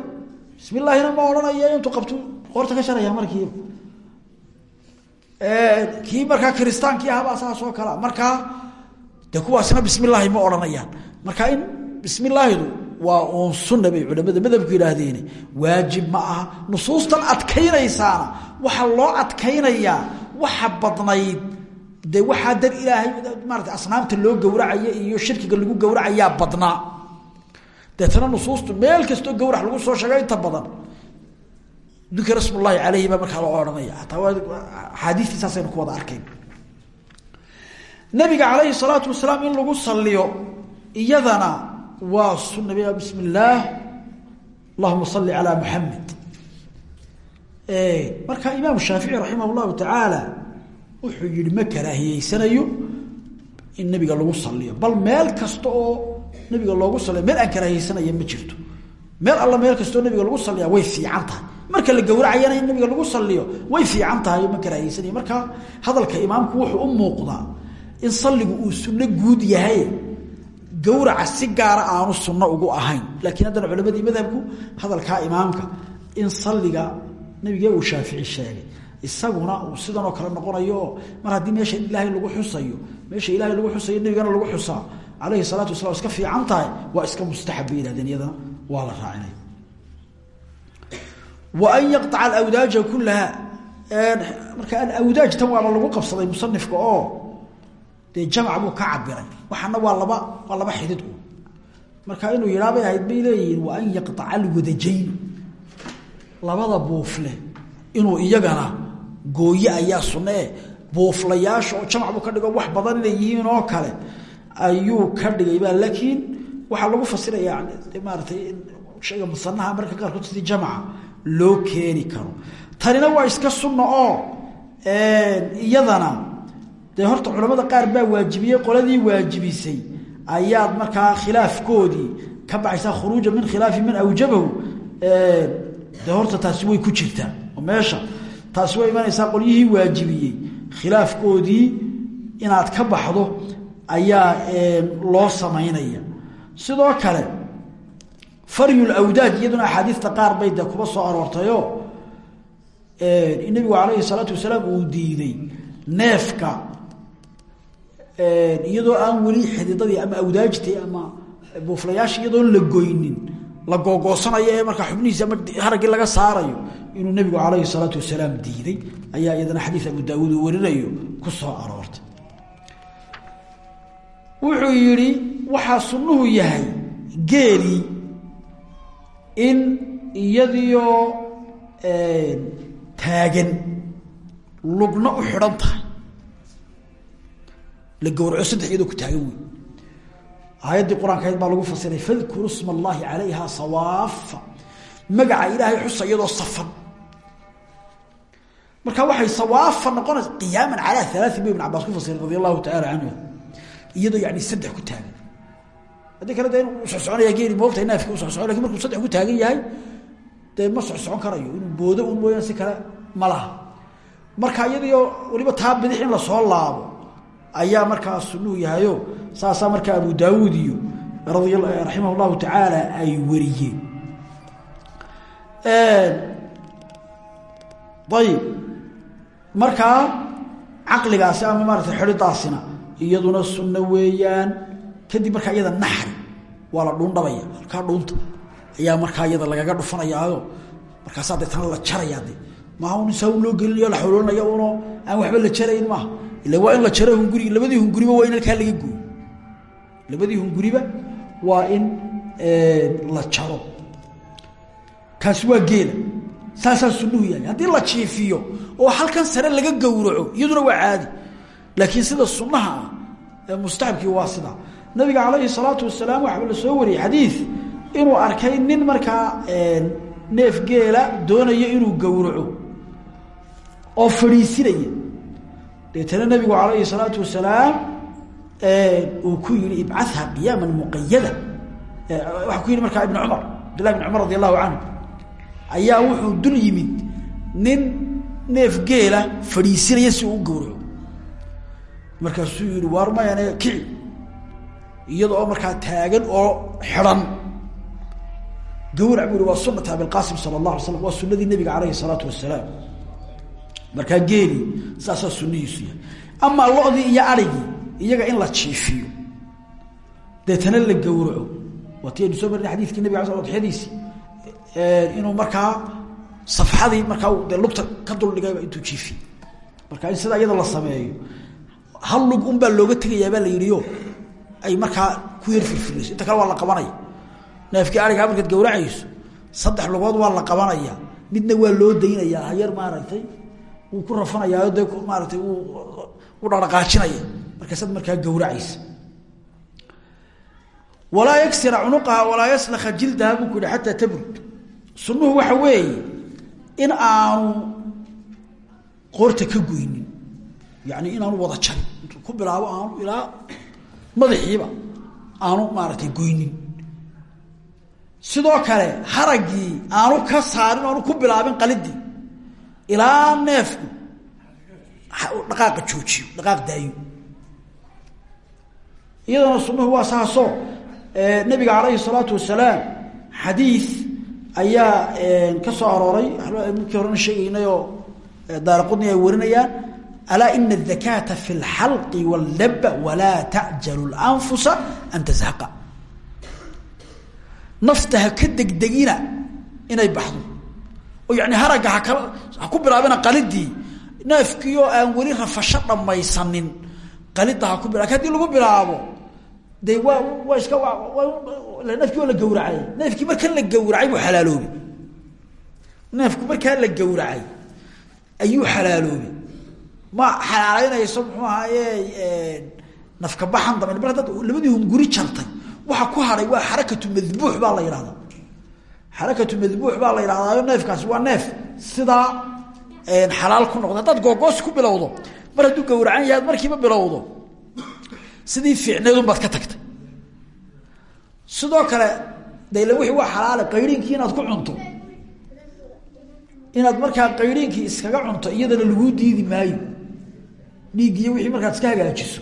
S1: bismi qabtu qoorta ka sharaya markiiba kii markaa kiristaankii ahabaa saas oo kalea markaa de kuwaasna bismi llaahi ma odhanayaan. Marka in bismi llaahidu waa uun sunna bay culamada madhabku yidhaahdeen waajib ma aha. Nusuustan adkaynaysaana waxaa loo adkaynayaa waxa badnayd de waxaa dad ilaahay maarata asnaamta loo gowracaya iyo shirkiga lagu gowracayaa badnaa. Deetana nusuustu meel kastoo gowrac lagu soo sheego inta badan dukira smullahi calayhi baa markaa loo odhanaya. Hataa axaadiistii saasaynu ku wada arkayn. Nabiga calayhi salaatu wasalaam in lagu saliyo iyadana waa sunna. Bismi illaah allahuma salli calaa muxamed marka imaam shaafici raximah llahu wuxuu yihi ma karaahiyeysanayo in nabiga lagu saliyo bal meel kasta oo nabiga loogu saliyo meel aan karaahiyeysanayo ma jirto. Meel alla meel kastoo nabiga lagu saliyaa way fiican tahay marka la gowracayana in nabiga lagu saliyo way fiican tahay ma karaahaysanay marka hadalka imaamku wuxuu u muuqdaa in salligu uu sunno guud yahay. Gowraca si gaara aanu sunno ugu ahayn. Laakiin haddana culamadii madhabku hadalkaa imaamka in salliga nabige uu shaafici sheegay. Isaguna uu sidan oo kale noqonayo mar haddii meesha ilaahay lagu xusayo meesha ilaahay lagu xusayo nabigana lagu xusaa. Calayhi salaatu wasalaam iska fiican tahay waa iska mustaxab bay waa la raacinay wa an yaqطaca alawdaaja kulaha marka alawdaaj tan waaba lagu qabsaday musanifka oo dee jamc ka cabiray waxaana waa laba waa laba xidid marka inuu yidhaa bay ahayd bay leeyihiin wa an yaqطaca alwadajayn labada buufle inuu iyagana gooye ayaa sunee buuflayaasha oo ka dhigo wax badan inay oo kale ayuu ka dhigayba laakiin waxaa lagu fasiraya maaratay shayga musanaha marka qaarkood sidii loo keeni karo. Tanina waa iska sunna oo iyadana dee horta culamada qaar baa waajibiyey qoladii waajibisay. Ayaad markaa khilaafkoodii ka baxaysaa khuruuja min khilaafi man awjabahu dee horta taasi way ku jirtaa. Oo meesha taasi way imanaysaa qolyihii waajibiyey. Khilaafkoodii inaad ka baxdo ayaa loo samaynaya. Sidoo kale faryulawdaaj iyaduna axaadiista qaar bay dee kuba soo aroortayo. Nabigu calayhi salaatu wasalaam uu diiday neefka. Iyadoo aan weli xididadii ama awdaajtii ama buuflayaasha iyadoon la goynin la googoosanayo ee markaa xubnihiisi ama haraggii laga saarayo inuu nebigu calayhi salaatu wasalaam diiday ayaa iyadana xadiis abu daawuud uu warinayo ku soo aroortay. Wuxuu yidhi waxaa yahay geelii in iyadiioo taagan lugna u xidhan tahay. La gowraco saddex iyadoo ku taagan wey aayaddii qur'aankayd baa lagu fasiray fadkuru sma allahi calayha sawaafa. Magaca ilaahay xusa iyadoo safan. Marka waxay sawaafa noqonaysa qiyaaman calaa alaai bu ibn cabaas ku fasiray radi allahu tacaala canhu iyadoo yani saddex ku taagan haddii kale de inu socsoconaya geeli moogtahay naafki u socsoco laakiin markuu saddex ku taagan yahay dee ma socsocon karayo. Inuu boodo un mooyaan si kale ma marka iyadiio waliba taa bidix in la soo laabo ayaa markaa sunuu yahayo saasaa markaa abu daawuud iyo raximah llahu tacaala ay wariyeen ayib markaa caqligaasi ama maarata xidhidaasina iyaduna sunno weeyaan kadib markaa iyada naxri waa la dhuundhabaya halkaa dhuunta ayaa markaa iyada lagaga dhufanayaayo markaasaa deetana la jarayaa de maaha un loo gelinayo la xoloolinayo uno aan waxba la jarayn maaha. Ila waa in la jaro hunguri labadii hunguriba waa in halkaa laga gooyo. Labadii hunguriba waa in la jaro. Kaasi waa geela. Saasaa sunuhu yahay. Haddii la jiifiyo oo halkan sare laga gowraco iyaduna waa caadi. Laakiin sida sunnaha ah ee mustaxabkii waa sida nabiga calayhi salaatu wasalaam waxaa la soo wariyey xadiid inuu arkay nin markaa neef geela doonaya inuu gowraco oo fadhiisinaya deetana nabigu calayhi salaatu wasalaam uu ku yihi ibcatha qiyaaman muqayada waxaa ku yihi markaa ibn cumar cabdillahi ibn cumar radi allahu canhu ayaa wuxuu dul yimid nin neef geela fadhiisinaya si uu gowraco. Markaasuu yihi waar mayane kici iyada oo markaa taagan oo xidhan gawrac yihi waa sunata abilqaasim sala allah alay slam waa sunadii nabiga calayhi salaatu wasalaam markaa geeli saasaa sunihiisu yahay. Amaa iyo arigii iyaga in la jiifiyo. Deetana la gowraco waati aynu soo marnay xadidkii nabig ala sl odxyadiisi inuu markaa safxadii markaa dee lugta ka duldhigayba intuu jiifiy marka in sidaa iyada la sameeyo. Hal lug un baa looga tegayaa baa la yidhio ay markaa ku yar firfirayso inta kale waa la qabanaya. Neefkii arigaa markaad gawracayso saddex lugood waa la qabanaya. Midna waa loo daynayaa hayar maaragtay wuu ku rafanayaayo dee maaratay u dhaqdhaqaajinaya markaasaad markaa gawracaysa walaa yaksira cunuqaha walaa yaslakha jildaha buu ku yihi sunnuhu waxa weeye in aanu qoorta ka goynin. Yani inaanu wada jarin. Ku bilaabo aanu ilaa madaxiiba aanu maaratay goynin. Sidoo kale haragii aanu ka saarin oanu ku bilaabin qalidii ilaa neefku dhaqaaqa joojiyo dhaqaaq daayo. Iyadana sunuhu waa saasoo nabiga calayhi salaatu wasalaam xadiid ayaa ka soo arooray markii horena sheegaynayoo daaraqudni ay warinayaan alaa ina adakaata fi lxalqi wاllaba walaa tacjalu lanfusa an tazhaqa nafta ha ka degdegina inay baxdo oo yani haragga haka ha ku bilaabina qalidii neefkiioo aan weli rafasho dhamaysanin qalida ha ku bila haddii lagu bilaabo de waa waa iska neefkii waa la gawracay neefkii markan la gawracay buu xalaaloobay neefku markaa ma xalaaleynayso muxuu ahaaye nafka baxan dambe. Mar haddaad labadii hunguri jartay waxa ku haray waa xarakatu madbuux baa la yidhahdaa xarakatu madbuux baa la yidhahdaayo neefkaasi waa neef. Sidaa xalaal ku noqda haddaad googoos ku bilowdo mar hadduu gawracan yahay ad markiiba bilowdo sidii fiicneedun baad ka tagtay. Sidoo kale dayla wixii waa xalaale qayriinkii inaad ku cunto. Inaad markaa qayriinkii iskaga cunto iyadana laguu diidi maayo dhiiggiiyo wixii markaad iska hagaajiso.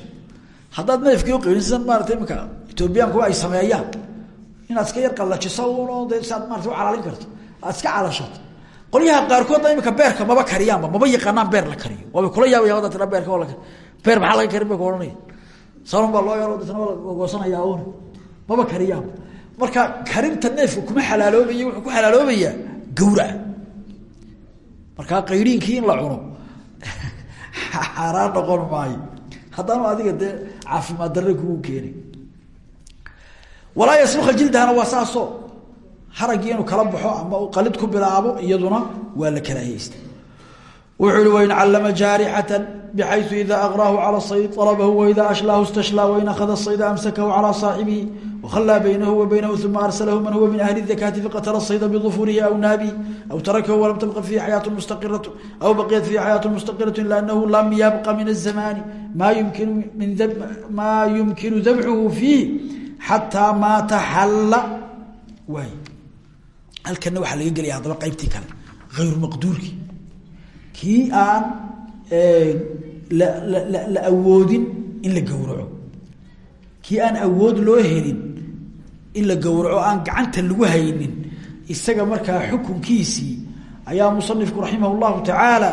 S1: Haddaad neefkii qayrin sida maarata imika etoobiyaankuwa ay sameeyaan. Inaad iska yar qallajiso un de si aad maarata u calaalin karto. Aad iska calashato. Qolyaha qaarkoodna imika beerka maba kariyaanba maba yaqaanaan beer la kariyo. Waabay kula yaabaya hadda tira beerka la beer maxaa laga karin bay ku ohanaya loo yaro deetna waa la goosanayaa un maba kariyaanba marka karinta neefka kuma xalaaloobayo wuxuu ku xalaaloobayaa gawraca markaa qayriinkii in la cuno xaaraan noqon maayo. Haddaanu adiga dee caafimaad darre kugu keenay walaa yasluka jildahana waa saasoo haraggii inuu kala baxo ama uu qalid ku bilaabo iyaduna waa la karaahiyeysta wuxuu ihi wain callama jaarixatan bxayu ida agraahu calى sayd alabahu waida ashlaahu istashlaa wain akhada sayda amsakahu calى saaxibihi wkhalaa baynahu wa baynahu uma arsalahu man huwa min ahli اdakaati faqatla sayda bظufurihi aw naabihi aw tarakahu walam tabqa fiihi xayaat mustaqiraة aw baqiyat fiihi xayaat mustaqiraة lanahu lam yabqa min الzamani maa yumkinu dabxuhu fiih xataa maa taxalla waay halkana waxaa laga gelaya haddaba qaybtii kale ayru maqduurki kii aan la la la awoodin in la gowraco kii aan awood loo helin in la gowraco aan gacanta lagu haynin. Isaga markaa xukunkiisii ayaa musanifku raximah llahu tacaala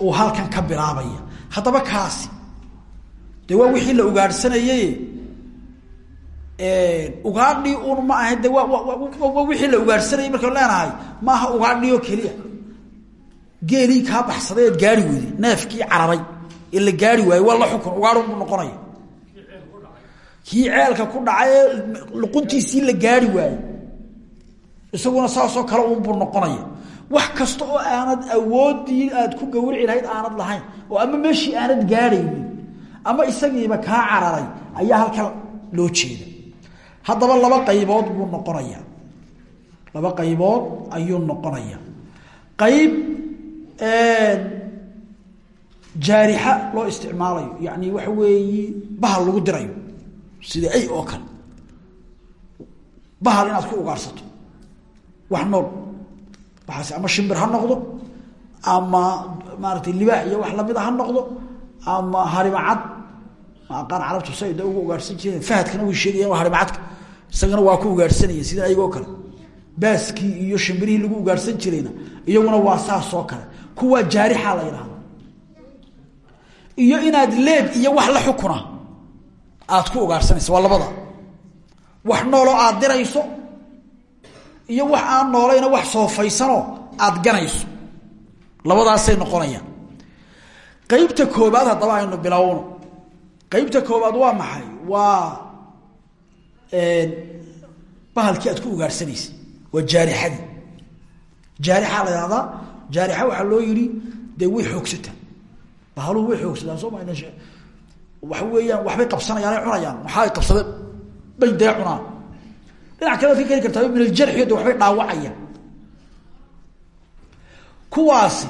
S1: uu halkan ka bilaabaya. Haddaba kaasi dee waa wixii la ugaadhsanayey ugaadhii un ma ahayn de waa waa wixii la ugaadhsanayay markaynu leenahay? Ma aha ugaadhii oo keliya. Geelii kaa baxsaday gaari weyday neefkii cararay. Ee la gaari waaye waa la xukun ugaadhun buu noqonaya kii ceelka ku dhacay luquntiisii la gaari waaye isaguna saasoo kale unbuu noqonaya. Wax kasta oo aanad awoodii aad ku gawrici lahayd aanad lahayn oo ama meeshii aanad gaadhaynin ama isagiiba kaa cararay ayaa halkan loo jeeda. Haddaba laba qaybood buu noqonaya. Laba qaybood ayuu noqonaya. Qayb jaarixa loo isticmaalayo yani waxa weeyi bahal lagu dirayo sida ay oo kale bahal inaad ku ugaarsato. Wax nool. Waxaas ama shimbir ha noqdo ama maaratay libaax iyo wax lamida ha noqdo ama harimacad aqaan carabtu say da uga ugaarhsan jireen fahadkana way sheegayan waa harimacadka isagana waa ku ugaarhsanaya sida ayagoo kale? Baaskii iyo shimbirihii lagu ugaarhsan jirayna iyaguna waa saasoo kale. Kuwaa jaarixa la yidhahda iyo inaad leeb iyo wax la xukuna aad ku ugaarhsanaysa waa labada. Wax nooloo aad dirayso iyo wax aan noolayna wax soofaysanoo aad ganayso. Labadaasay noqonayaan. Qeybta koobaad haddaba aynu bilowno. Qeybta koobaad waa maxay? Waa bahalkii aad ku ugaarhsanaysa waa jaarixadii. Jaarixa la yhahdaa jaarixa waxaa loo yihi dee way xoogsataa. Bahaluhu way xoogsadaan soo ma waxa weeyaan waxbay qabsanayaan ay cunayaan. Maxaa qabsadeen? Bay dee cunaan. Dhinac kale ad ka keli kartaa min aljarxi de waxbay dhaawacayaan. Kuwaasi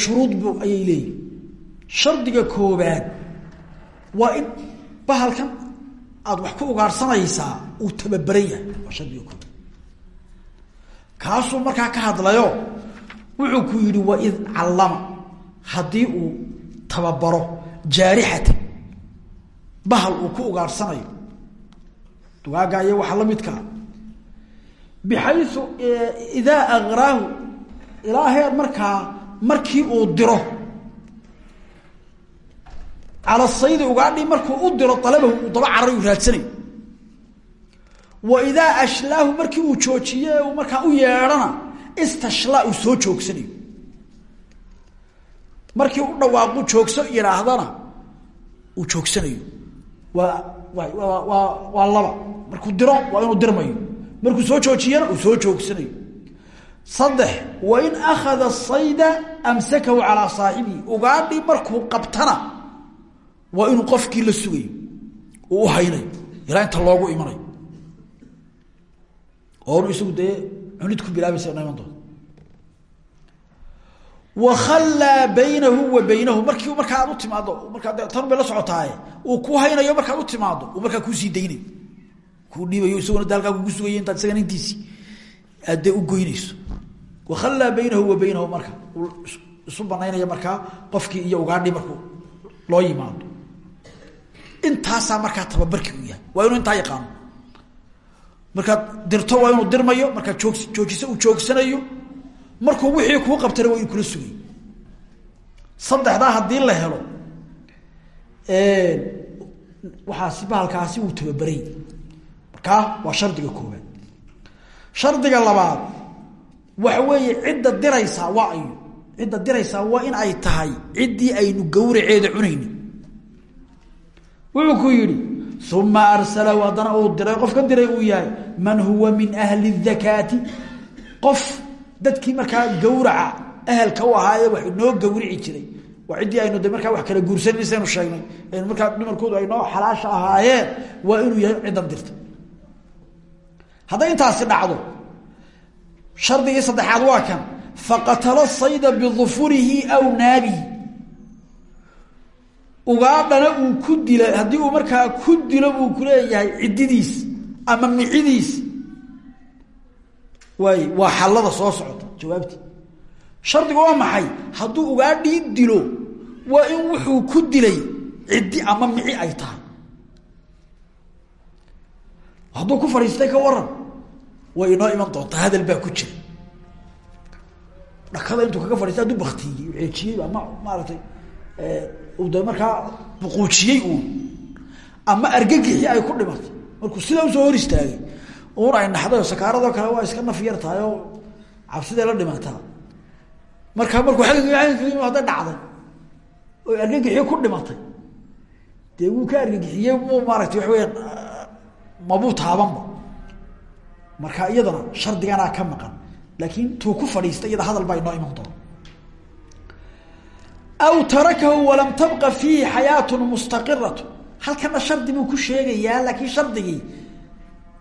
S1: shuruud bu ayay leeyihiin shardiga koobaad waa in bahalkan aada wax ku ugaarsanaysaa uu tababaran yahay waa shardiga koobaad kaasuu markaa ka hadlayo wuxuu ku yidhi waid callama haddii uu tababaro jaarixatan bahal uu ku ugaarsanayo. Dugaaga iyo waxaa la midkaa bixayu idaa akraahu ilaa heer markaa markii uu diro. Cala saydi ugaadhi markuu u diro alabahu uu daba cararay uu raadsanayo. Wa idaa ashlaahu markii uu joojiye uu markaa u yeedhana istashlaa uu soo joogsanayo markii u dhawaaqu joogso yidhaahdana uu joogsanayo. Waa waa waa waa laba. Markuu diro waa inuu dirmayo. Markuu soo joojiyana uu soo joogsanayo. Saddex wa in akhada sayda amsakahu calaa saaxibihi ugaadhi markuu qabtana waa inuu qofkii la sugayo. Uu u haynayo. Loogu imanayo oonu isagu dee cunid ku bilaabaysa wakhallaa baynahu wa baynahu. Markii markaa aad u timaado markaa tan bay la socotaaye uu ku haynayo markaad u timaado uu markaa kuusii daynayo kuu dhiibayo isaguna de halkaa kugu sugaya intaad isagan intiisii aad dee u goynayso. Wakhallaa baynahu wa baynahu marka. Markaa qofkii iyo ugaadhi markuu loo yimaado. Intaasaa markaa tababarkii u yahay. Waa inuu intaa yaqaano. Markaad dirto waa inuu dirmayo markaad joog joojiso uu joogsanayo markuu wixii kuu qabtana waa inu kula sugay. Saddexdaa haddii la helo waxaasi bahalkaasi wuu tababaray. Markaa waa shardiga koobaad shardiga labaad waxa weeye cidda diraysaa waa ayo cidda diraysaa waa in ay tahay ciddii aynu gawraceeda cunayni wuxuu ku yidhi uma arsalahu haddana uu diray. Qof ka diray uu yahay man huwa min ahli الdakaati qof dadkii markaa gawraca ahelka u ahaaye wax noo gawrici jiray. Waa aynu de markaa wax kala guursanaynu sheegnay. Aynu markaa dumarkoodu ay noo xalaasha ahaayeen waa inuu yahay ciddan dirta. Hadday intaasi dhacdo shardigii saddexaad waa kan. Faqatala sayda bidufurihi aw naabihi. Ugaadhana uu ku dila haddii uu markaa ku dilo uu kuleeyahay ciddidiis ama micidiis waay waa xallada soo socota jawaabtii. Shardiga waa maxay? Hadduu ugaadhii dilo waa in wuxuu ku dilay ciddi ama mici ay tahay. Hadduu ku fadhiistay ka waran way inoo iman doontaa hadal baa ku jira. Dhakada intuu kaga fadhiistay hadduu baktiyey ceejiyey ama maaragtay de markaa buquujiyey uun. Ama argagixii ay ku dhimatay. Markuu sidaa u soo hor istaagay un ay naxday oo sakaaradoo kale waa iska naf oo cabsidee la dhimataa markaa markuu agga hadday dhacday oo argagixii ku dhimatay dee wuu ka argagixiyey mu maaratay waxa weya mabuu taabanba marka iyadana shardiganaa ka maqan laakiin tuu ku fadhiistay iyada hadal baa inoo iman doona. Aw tarakahu walam tabqa fiihi xayaatun mustaqiratu. Halkana shardi ku sheegayaa laakiin shardigii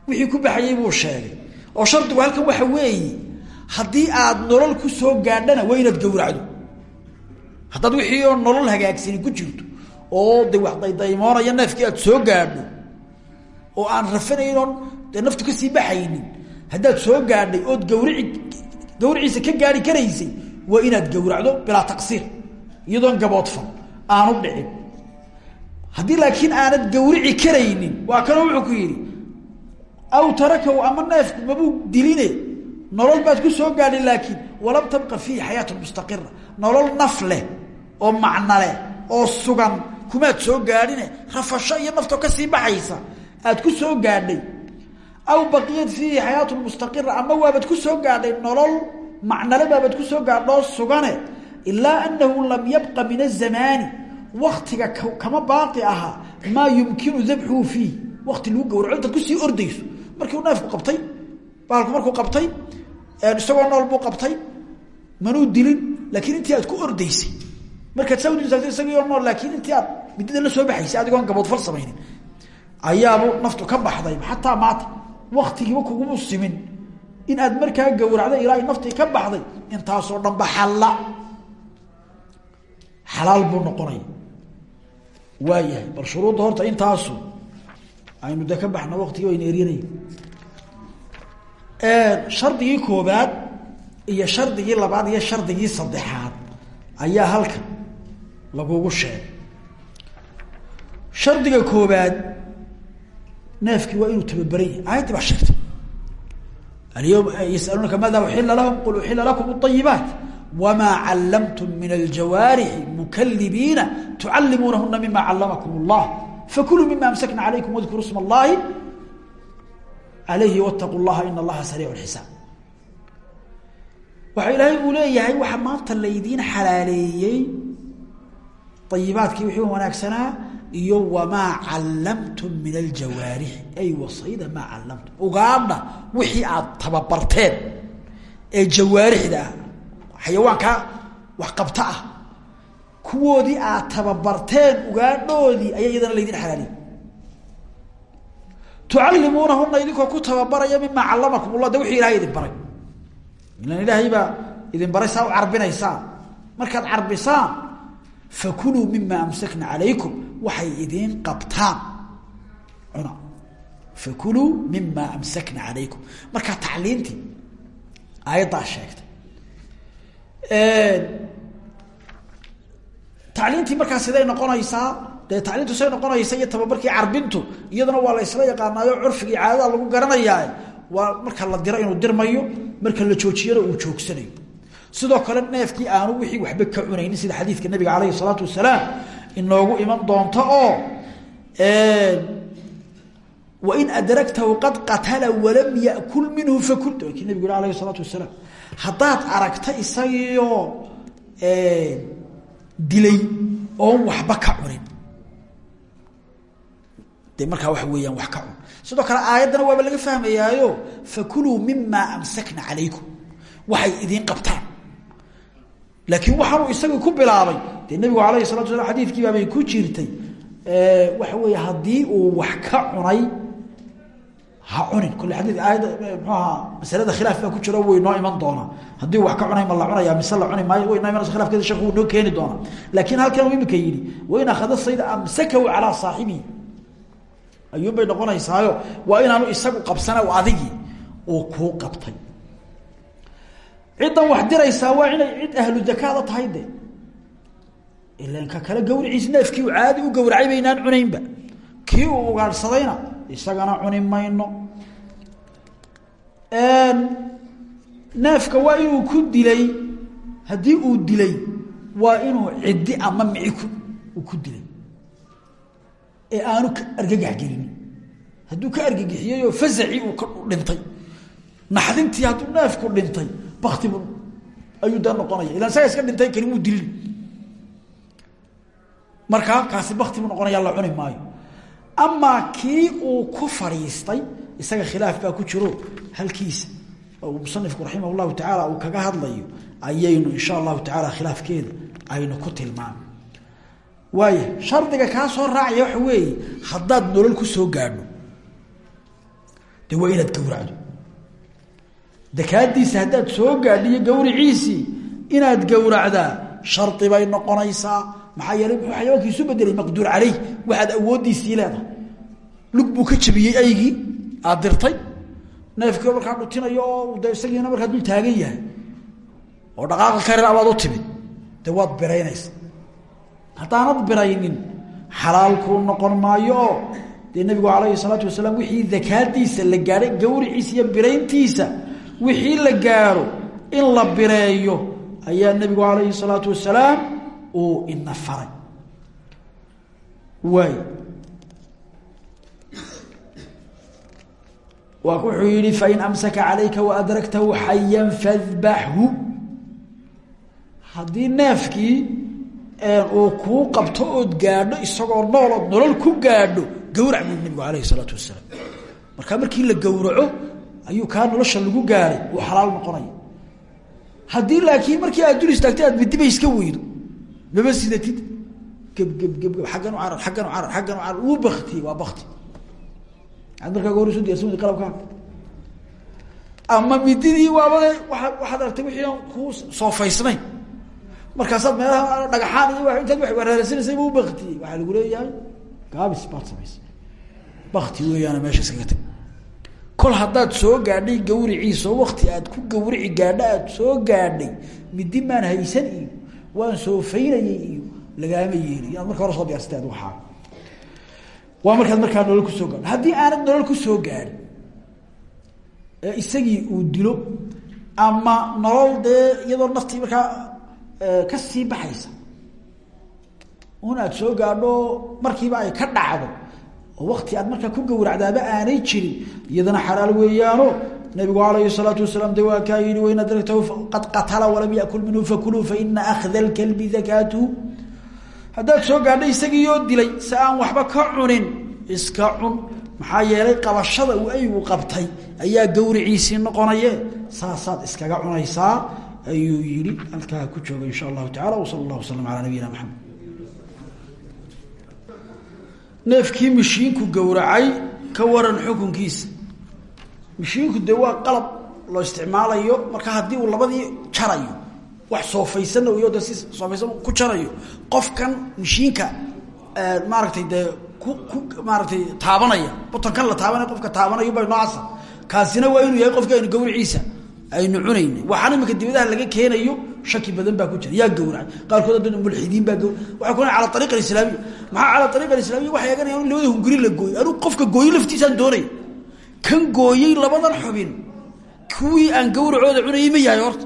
S1: wixii ku baxayey buu sheegay. Oo shardigu halkan waxa weeye haddii aad nolol ku soo gaadhana waa inaad gawracdo haddaad wixii oo nolol hagaagsani ku jirto oo de wax daydaymoonaya neefkii aad soo gaadho oo aan rafanayn oon dee naftu ka sii baxaynin haddaad soo gaadhay ood gawrici gawriciisa ka gaari karaysay waa inaad gawracdo bilaa taqsiir iyadoon gaboodfal aanu dhicin. Haddii laakiin aanad gawrici karaynin waa kanoo wuxuu ku yidhi aw tarakahu ama neefku mabuu diline nolol baad ku soo gaadhay laakiin walam tabqa fiihi xayaatun mustaqira nolol naf leh oo macno oo sugan kumaad soo gaadhine rafasho iyo naftoo ka sii baxaysa aad ku soo gaadhay aw baqiyad fiihi xayaatun mustaqira ama waabaad ku soo gaadhay nolol macnale baabaad ku soo gaadhoo sugane ilaa anahu lam yabqa min azamaani waktiga kama baaqi ahaa maa yumkinu dabxuhu fiih wakti lagu gawraco intaad ku sii ordayso markii u neefku qabtay baalku markuu qabtay isagoo nool buu qabtay manuu dilin laakiin intii aad ku ordaysay. Markaad saa udisaagto isagiioo nool laakiin intii aad midada la soo baxaysay adigoon gaboodfal samaynin. Ayaabu naftu ka baxday xataa maata waktigiiba kugumu simin in aad markaa gawracda ilaa ay naftii ka baxday intaasoo dhanba xalla. Xalaal buu noqonaya waayahay bal shuruudda horta intaasu aynu de ka baxno waqtigii wayna eryanay shardigii koobaad iyo shardigii labaad iyo shardigii saddexaad ayaa halkan lagugu sheegay shardiga koobaad neefkii waa inuu tababaran yahay aayaddii baa sheegtay alyawm yasaluunaka maada uxila lahum qul uxila lakum اطayibaat wma callamtum min aljawaarixi mukalibiina tucallimuunahuna mima callamakum اllah fakuluu mima amsakna calaykum wadkuruu sma allahi alayhi wاtaquu llaha in allaha sariic xisaab waxa ilaahay uu leeyahay waxa maanta laydiin xalaaleeyey ayibaadkii wixii wanaagsanaa iyo wamaa callamtum min aljawaarixi ay wasayda maa callamtum ugaadha wixii aad tababarteen ee jawaarixda ah xayawaankaa wax qabta ah kuwoodii aad tababarteen ugaadhoodii ayaa iyadana laydin xalaaliye tucallimuunahuna idinkoo ku tababaraya mimaa callamakum ullah de wixii ilahay idin baray. Ilan ilaahay baa idin baray saa u carbinaysaan markaad carbisaan fakuluu mima amsakna calaykum waxay idiin qabtaan. Cuna. Fakuluu mima amsakna calaykum. Markaa tacliintii aayaddaa sheegtay tacliintii markaa siday noqonaysaa dee tacliintu siday noqonaysa iyo tababarkii carbintu iyaduna waa la ysla yaqaanaayo curfigii caadada lagu garanayaa waa marka la diro inuu dirmayo marka la joojiyana uu joogsanayo. Sidoo kale neefkii aanu wixii waxba ka cunaynin sida xadiidka nabiga caleyhi salaatu wasalaam inoogu iman doonto oo wain adragtahu qad qatala walam yakul minhu fakul kii nabigu yhi alayhi salaatu wasalaam. Haddaad aragta dilay oon waxba ka cunin. De markaa waxa weeyaan wax ka cun. Sidoo kale aayaddana waaba laga fahmayaayo fakuluu mimaa amsakna calaykum. Waxay idiin qabtaan. Laakiin waxaanuu isagii ku bilaabay dee nabigu alayhi salatu waslam xadiidkii ku jirtay waxa weeye haddii uu wax ka cunay ha cunin kole xadii aayadda mxuu ahaa masalada khilaaf ku jiro way noo iman doonaa haddii wax ka cunay ma la cunaya mise la cuni maayo way noo imanaysa khilafkeeda sheekhu wuu noo keeni doonaa. Laakiin halkan uu imika yidhi wain akhada sayda amsakahu calaa saaxibihi ayuun bay noqonaysaayo waa inaanu isagu qabsana adigii uu kuu qabtay. Ciddan wax diraysaa waa inay cid ahlu zakaada tahay de. Ilan ka kale gawriciis neefkii caadi u gawracay baynaan cunaynba kii uu ugaadhsadayna isagana cuni mayno. Neefka waa inuu ku dilay. Haddii uu dilay waa inuu ciddi ama mici ku uu ku dilay. Ee aanu argagax gelin. Hadduu ka argagixiyey oo fasacii uu ka dhintay. Naxdintii hadduu neefku dhintay baktibu ayuu da noqonaya. Ilaan isaga iska dhintay kani muu dilin. Markaa kaasi bakti buu noqonaya la cuni maayo amaa kii uu ku fadhiistay isaga khilaaf baa ku jiro halkiisa oo musanifku raximah llahu tacaala uu kaga hadlayo ayaynu insha allahu tacaala khilaafkeeda aynu ku tilmaamay waaya shardiga kaa soo raacaya waxa weeye haddaad nolol ku soo gaadho dee waa inaad gowracdo. Dakaadiisa haddaad soo gaadhiyo gawriciisii inaad gowracdaa shardi bay noqonaysaa maxaa yeelay muxuu xayawaanki isu bedelay maqduur caleyh. Waxaad awooddiisii leedahay. Lug buu ka jabiyey aygii. Aad dirtay. Neefkii markaa dhutinayo oo de isagiina markaa taagan yahay. Oo dhaqaaqa karir abaad u timid. Dee waad biraynaysa. Haddaanad biraynin xalaal noqon maayo. Oo dee nebigu calayhi salaatu wasalaam wixii dakaadiisa la gaadhay gawriciisa iyo birayntiisa wixii la gaaro in la bireeyo ayaa nebigu calayhi salaatu wasalaam uu ina faray. Waay. Wuxuu yihi fain amsaka calayka waadragtahu xayan fadbaxhu haddii neefkii uu kuu qabto ood gaadho isagoo nool ood nolol ku gaadho gawrac buu nebigu calayhi salaatu wasalaam markaa markii la gowraco ayuu kaa nolosha lagu gaaray uu xalaal noqonaya. Haddii laakiin markii aad dul istaagtay aad midiba iska weydo maba sidatid geb geb geb geb aggan u carar aggan u carar aggan u carar uu baktiyey waa bakti aad markaa hor isu diyarsan weyda qalabkaa ama mididii waabade waa waxaad aragtay wixii aan kuu soofaysnayn markaasaad meelaha dhagaxaan iyo intaad wa weeraarsanaysa bu baktiyey waxaa lagu leeyahay gaabis baad samaysay. Bakti weeyaana meesha iskaga tag. Kol haddaad soo gaadhay gawriciisa oo wakti aad ku gawrici gaadha aad soo gaadhay midi maan haysan iyo waan soofaynayay iyo lagaama yeeli inaad marka hore soo diyaarsatay ad waaa waa markaad markaa nolol ku soo gaadho. Haddii aanad nolol ku soo gaadhin ee isagii uu dilo ama nolol dee iyadoo naftii markaa ka sii baxaysa un aad soo gaadho markiiba ay ka dhacdo oo wakti aad markaa ku gawracdaaba aanay jirin iyadana xalaal weeyaano nabigu alayhi salaatu wasalaam de waa kaa yihi wain adragtahu qad qatala walam yakul minhu fakuluu faina akhda lkalbi dakaatuhu haddaad soo gaadho isagiioo dilay si aan waxba ka cunin iska cun. Maxaa yeelay qabashada uu aygu qabtay ayaa gawriciisii noqonaye saasaad iskaga cunaysaa ayuu yihi halkaa ku jooga insha allahu tacala wsala allah wasalam calaa nabiyina maxamed neefkii mishiinku gowracay ka waran xukunkiisa mishiinku dee waa qalab loo isticmaalayo. Marka haddii uu labadii jarayo wax soofaysanna iyo de si soofaysan ku jarayo qofkan mishiinka maaragtay dee ku ku maaratay taabanaya butankan la taabanaya qofka taabanayo ba noocaasa kaasina waa inuu yahay qofka aynu gawriciisa aynu cunayna waxaan imika dibadaha laga keenayo shaki badan baa ku jira. Yaa gawracay qaarkood adda mulxidiin baa waxay kuna cala ariiqa alislaamiya. Maxaa cala ariiqa alislamiya waxay eeganayaan in labada hunguri la gooyo anuu qofka gooyo laftiisaan doonaya kan gooyey labadan xubin. Kuwii aan gawracooda cunayay ma yahay horta.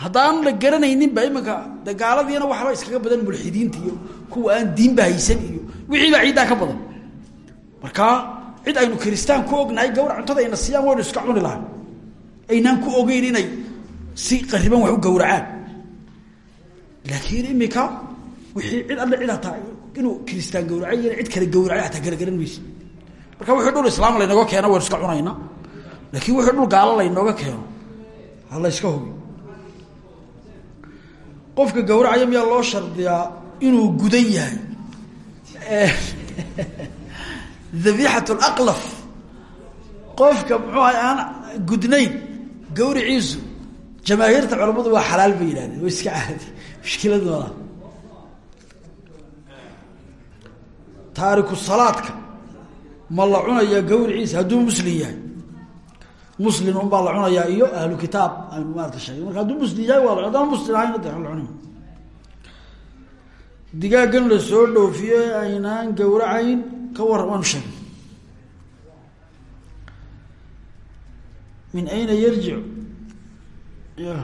S1: Haddaan la garanayninba iminka de gaaladiina waxba iskaga badan mulxidiinta iyo kuwa aan diinba haysan iyo wixiibaa ciiddaa ka badan. Markaa cid aynu kiristaan ku ognahay gawrac cuntada ayna siiyaan waynu iska cuni lahay aynaan ku ogeyn inay si qariban wax u gawracaan laakiin imika wixii cid alle cid hataa inuu kiristaan gawracay iyo cid kale gawracay hataa kala garan maysa marka wixii dhul islaam laynooga keeno waynu iska cunayna. Laakiin wixii dhul gaalo laynooga keeno. Ha la yska hubi. Qofka gawracaya miyaa loo shardiyaa inuu gudan yahay? Dabiixat laqlaf qofka muxuu ahay aan gudnayn gawriciisu jamaahiirta culammadu waa xalaal bay yidhahdeen waa iska caadi mushkilad malaa taariku salaadka ma la cunayaa gawriciisa hadduu muslim yahay. Muslim unbaa la cunayaa iyo ahlu kitaab aynu maarata sheegay. Marka hadduu muslim yahay waa la haddaan muslim ahayna de la cunay digaagan la soo dhoofiye aynaan gawracayn ka war waanu sheegay. Min ayna yarjic ya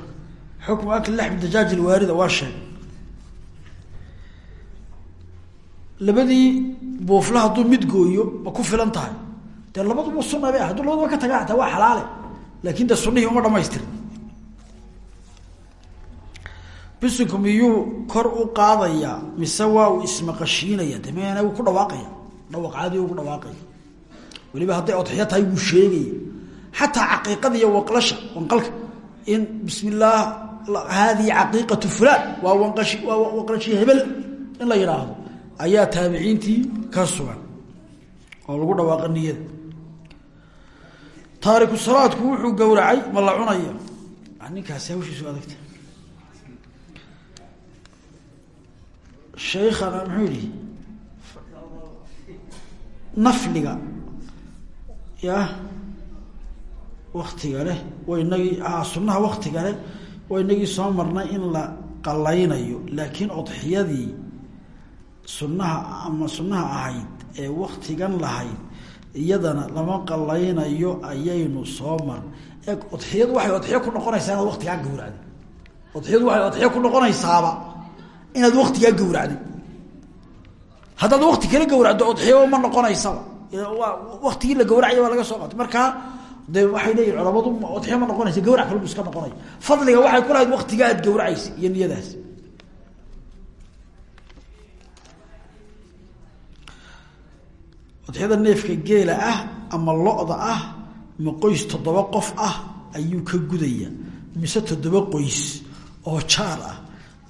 S1: xukmu akli laxmi dajaaj ilwaarida waa sheegay labadii buufla hadduu mid gooyo ma ku filan tahay. Dee labaduba suna bay ah hadduu labaduba ka taga waa xalaale. Laakin de sunihii uma dhamaystirin bisinku miyuu kor u qaadayaa mise waa uu ismaqashiinaya. De mena wuu ku dhawaaqaya? Dhawaq caadi ku dhawaaqaya. Weliba hadday odxiyo tahay wuu sheegaya. Xataa caqiiqada iyo waqlasha wanqalka. In bismi illaah haadihi caqiiqatu fulaan wanqashi waa waqlashi hebel in la yidhaahdo ayaa taabiciintii ka sugan oo lagu dhawaaqa niyada taariku salaadku wuxuu gowracay ma la cunaya ninkaasi hawshiisu adagta. Shaykhana muxuu yihi nafliga ya waktiga leh waynagii sunnaha waktiga leh waynagii soo marnay in la qalaynayo laakiin odxiyadii sunnaha ama sunnaha ahayd ee waktigan lahayd iyadana lama qalaynayo ayaynu soo mar. E odxiyadu waxay odxiyo ku noqonaysaa inaad waktigaa gawracday odxiyadu waxay odxiyo ku noqonaysaaba inaad waktigaa gawracday haddaad wakti kala gawracdo odxiyo ma noqonaysaba. Waa waktigii la gawracaya baa laga soo qaatay. Markaa de waxay leeyihiin culamadu odxiyo ma noqonaysa gawrac kalbu iska noqonaya. Fadliga waxay ku lahayd waktigaa aad gawracaysa iyo niyadaas odxiyada neefka geela ah ama lo-da ah ma qoys toddoba qof ah ayuu ka gudaya. Mise toddoba qoys oo jaar ah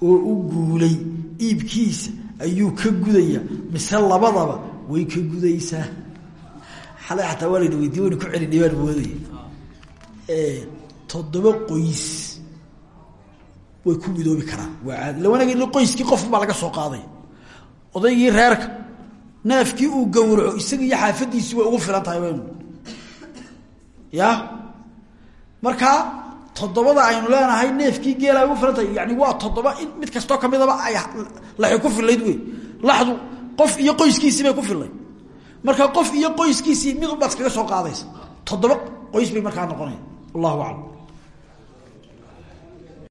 S1: oo u guulay iibkiisa ayuu ka gudaya. Mise labadaba way ka gudaysaa. Xalay xataa waa layna weydiye waynu ku celinay baan moodaya toddoba qoys way ku midoobi karaan. Waa caadi qoyskii qof baa laga soo qaaday. Odaygii reerka neefkii uu gowraco isaga iyo xaafadiisii way ugu filan tahay waynu. Ya? Markaa toddobada aynu leenahay neefkii geela ugu filan tahay yani waa toddoba in mid kastoo kamidaba ay laxi ku filayd wey. Laxdu qof iyo qoyskiisii bay ku filay marka qof iyo qoyskiisii mid unbaad iskaga soo qaadaysa. Toddoba qoys bay markaa noqonaya wallahu aclam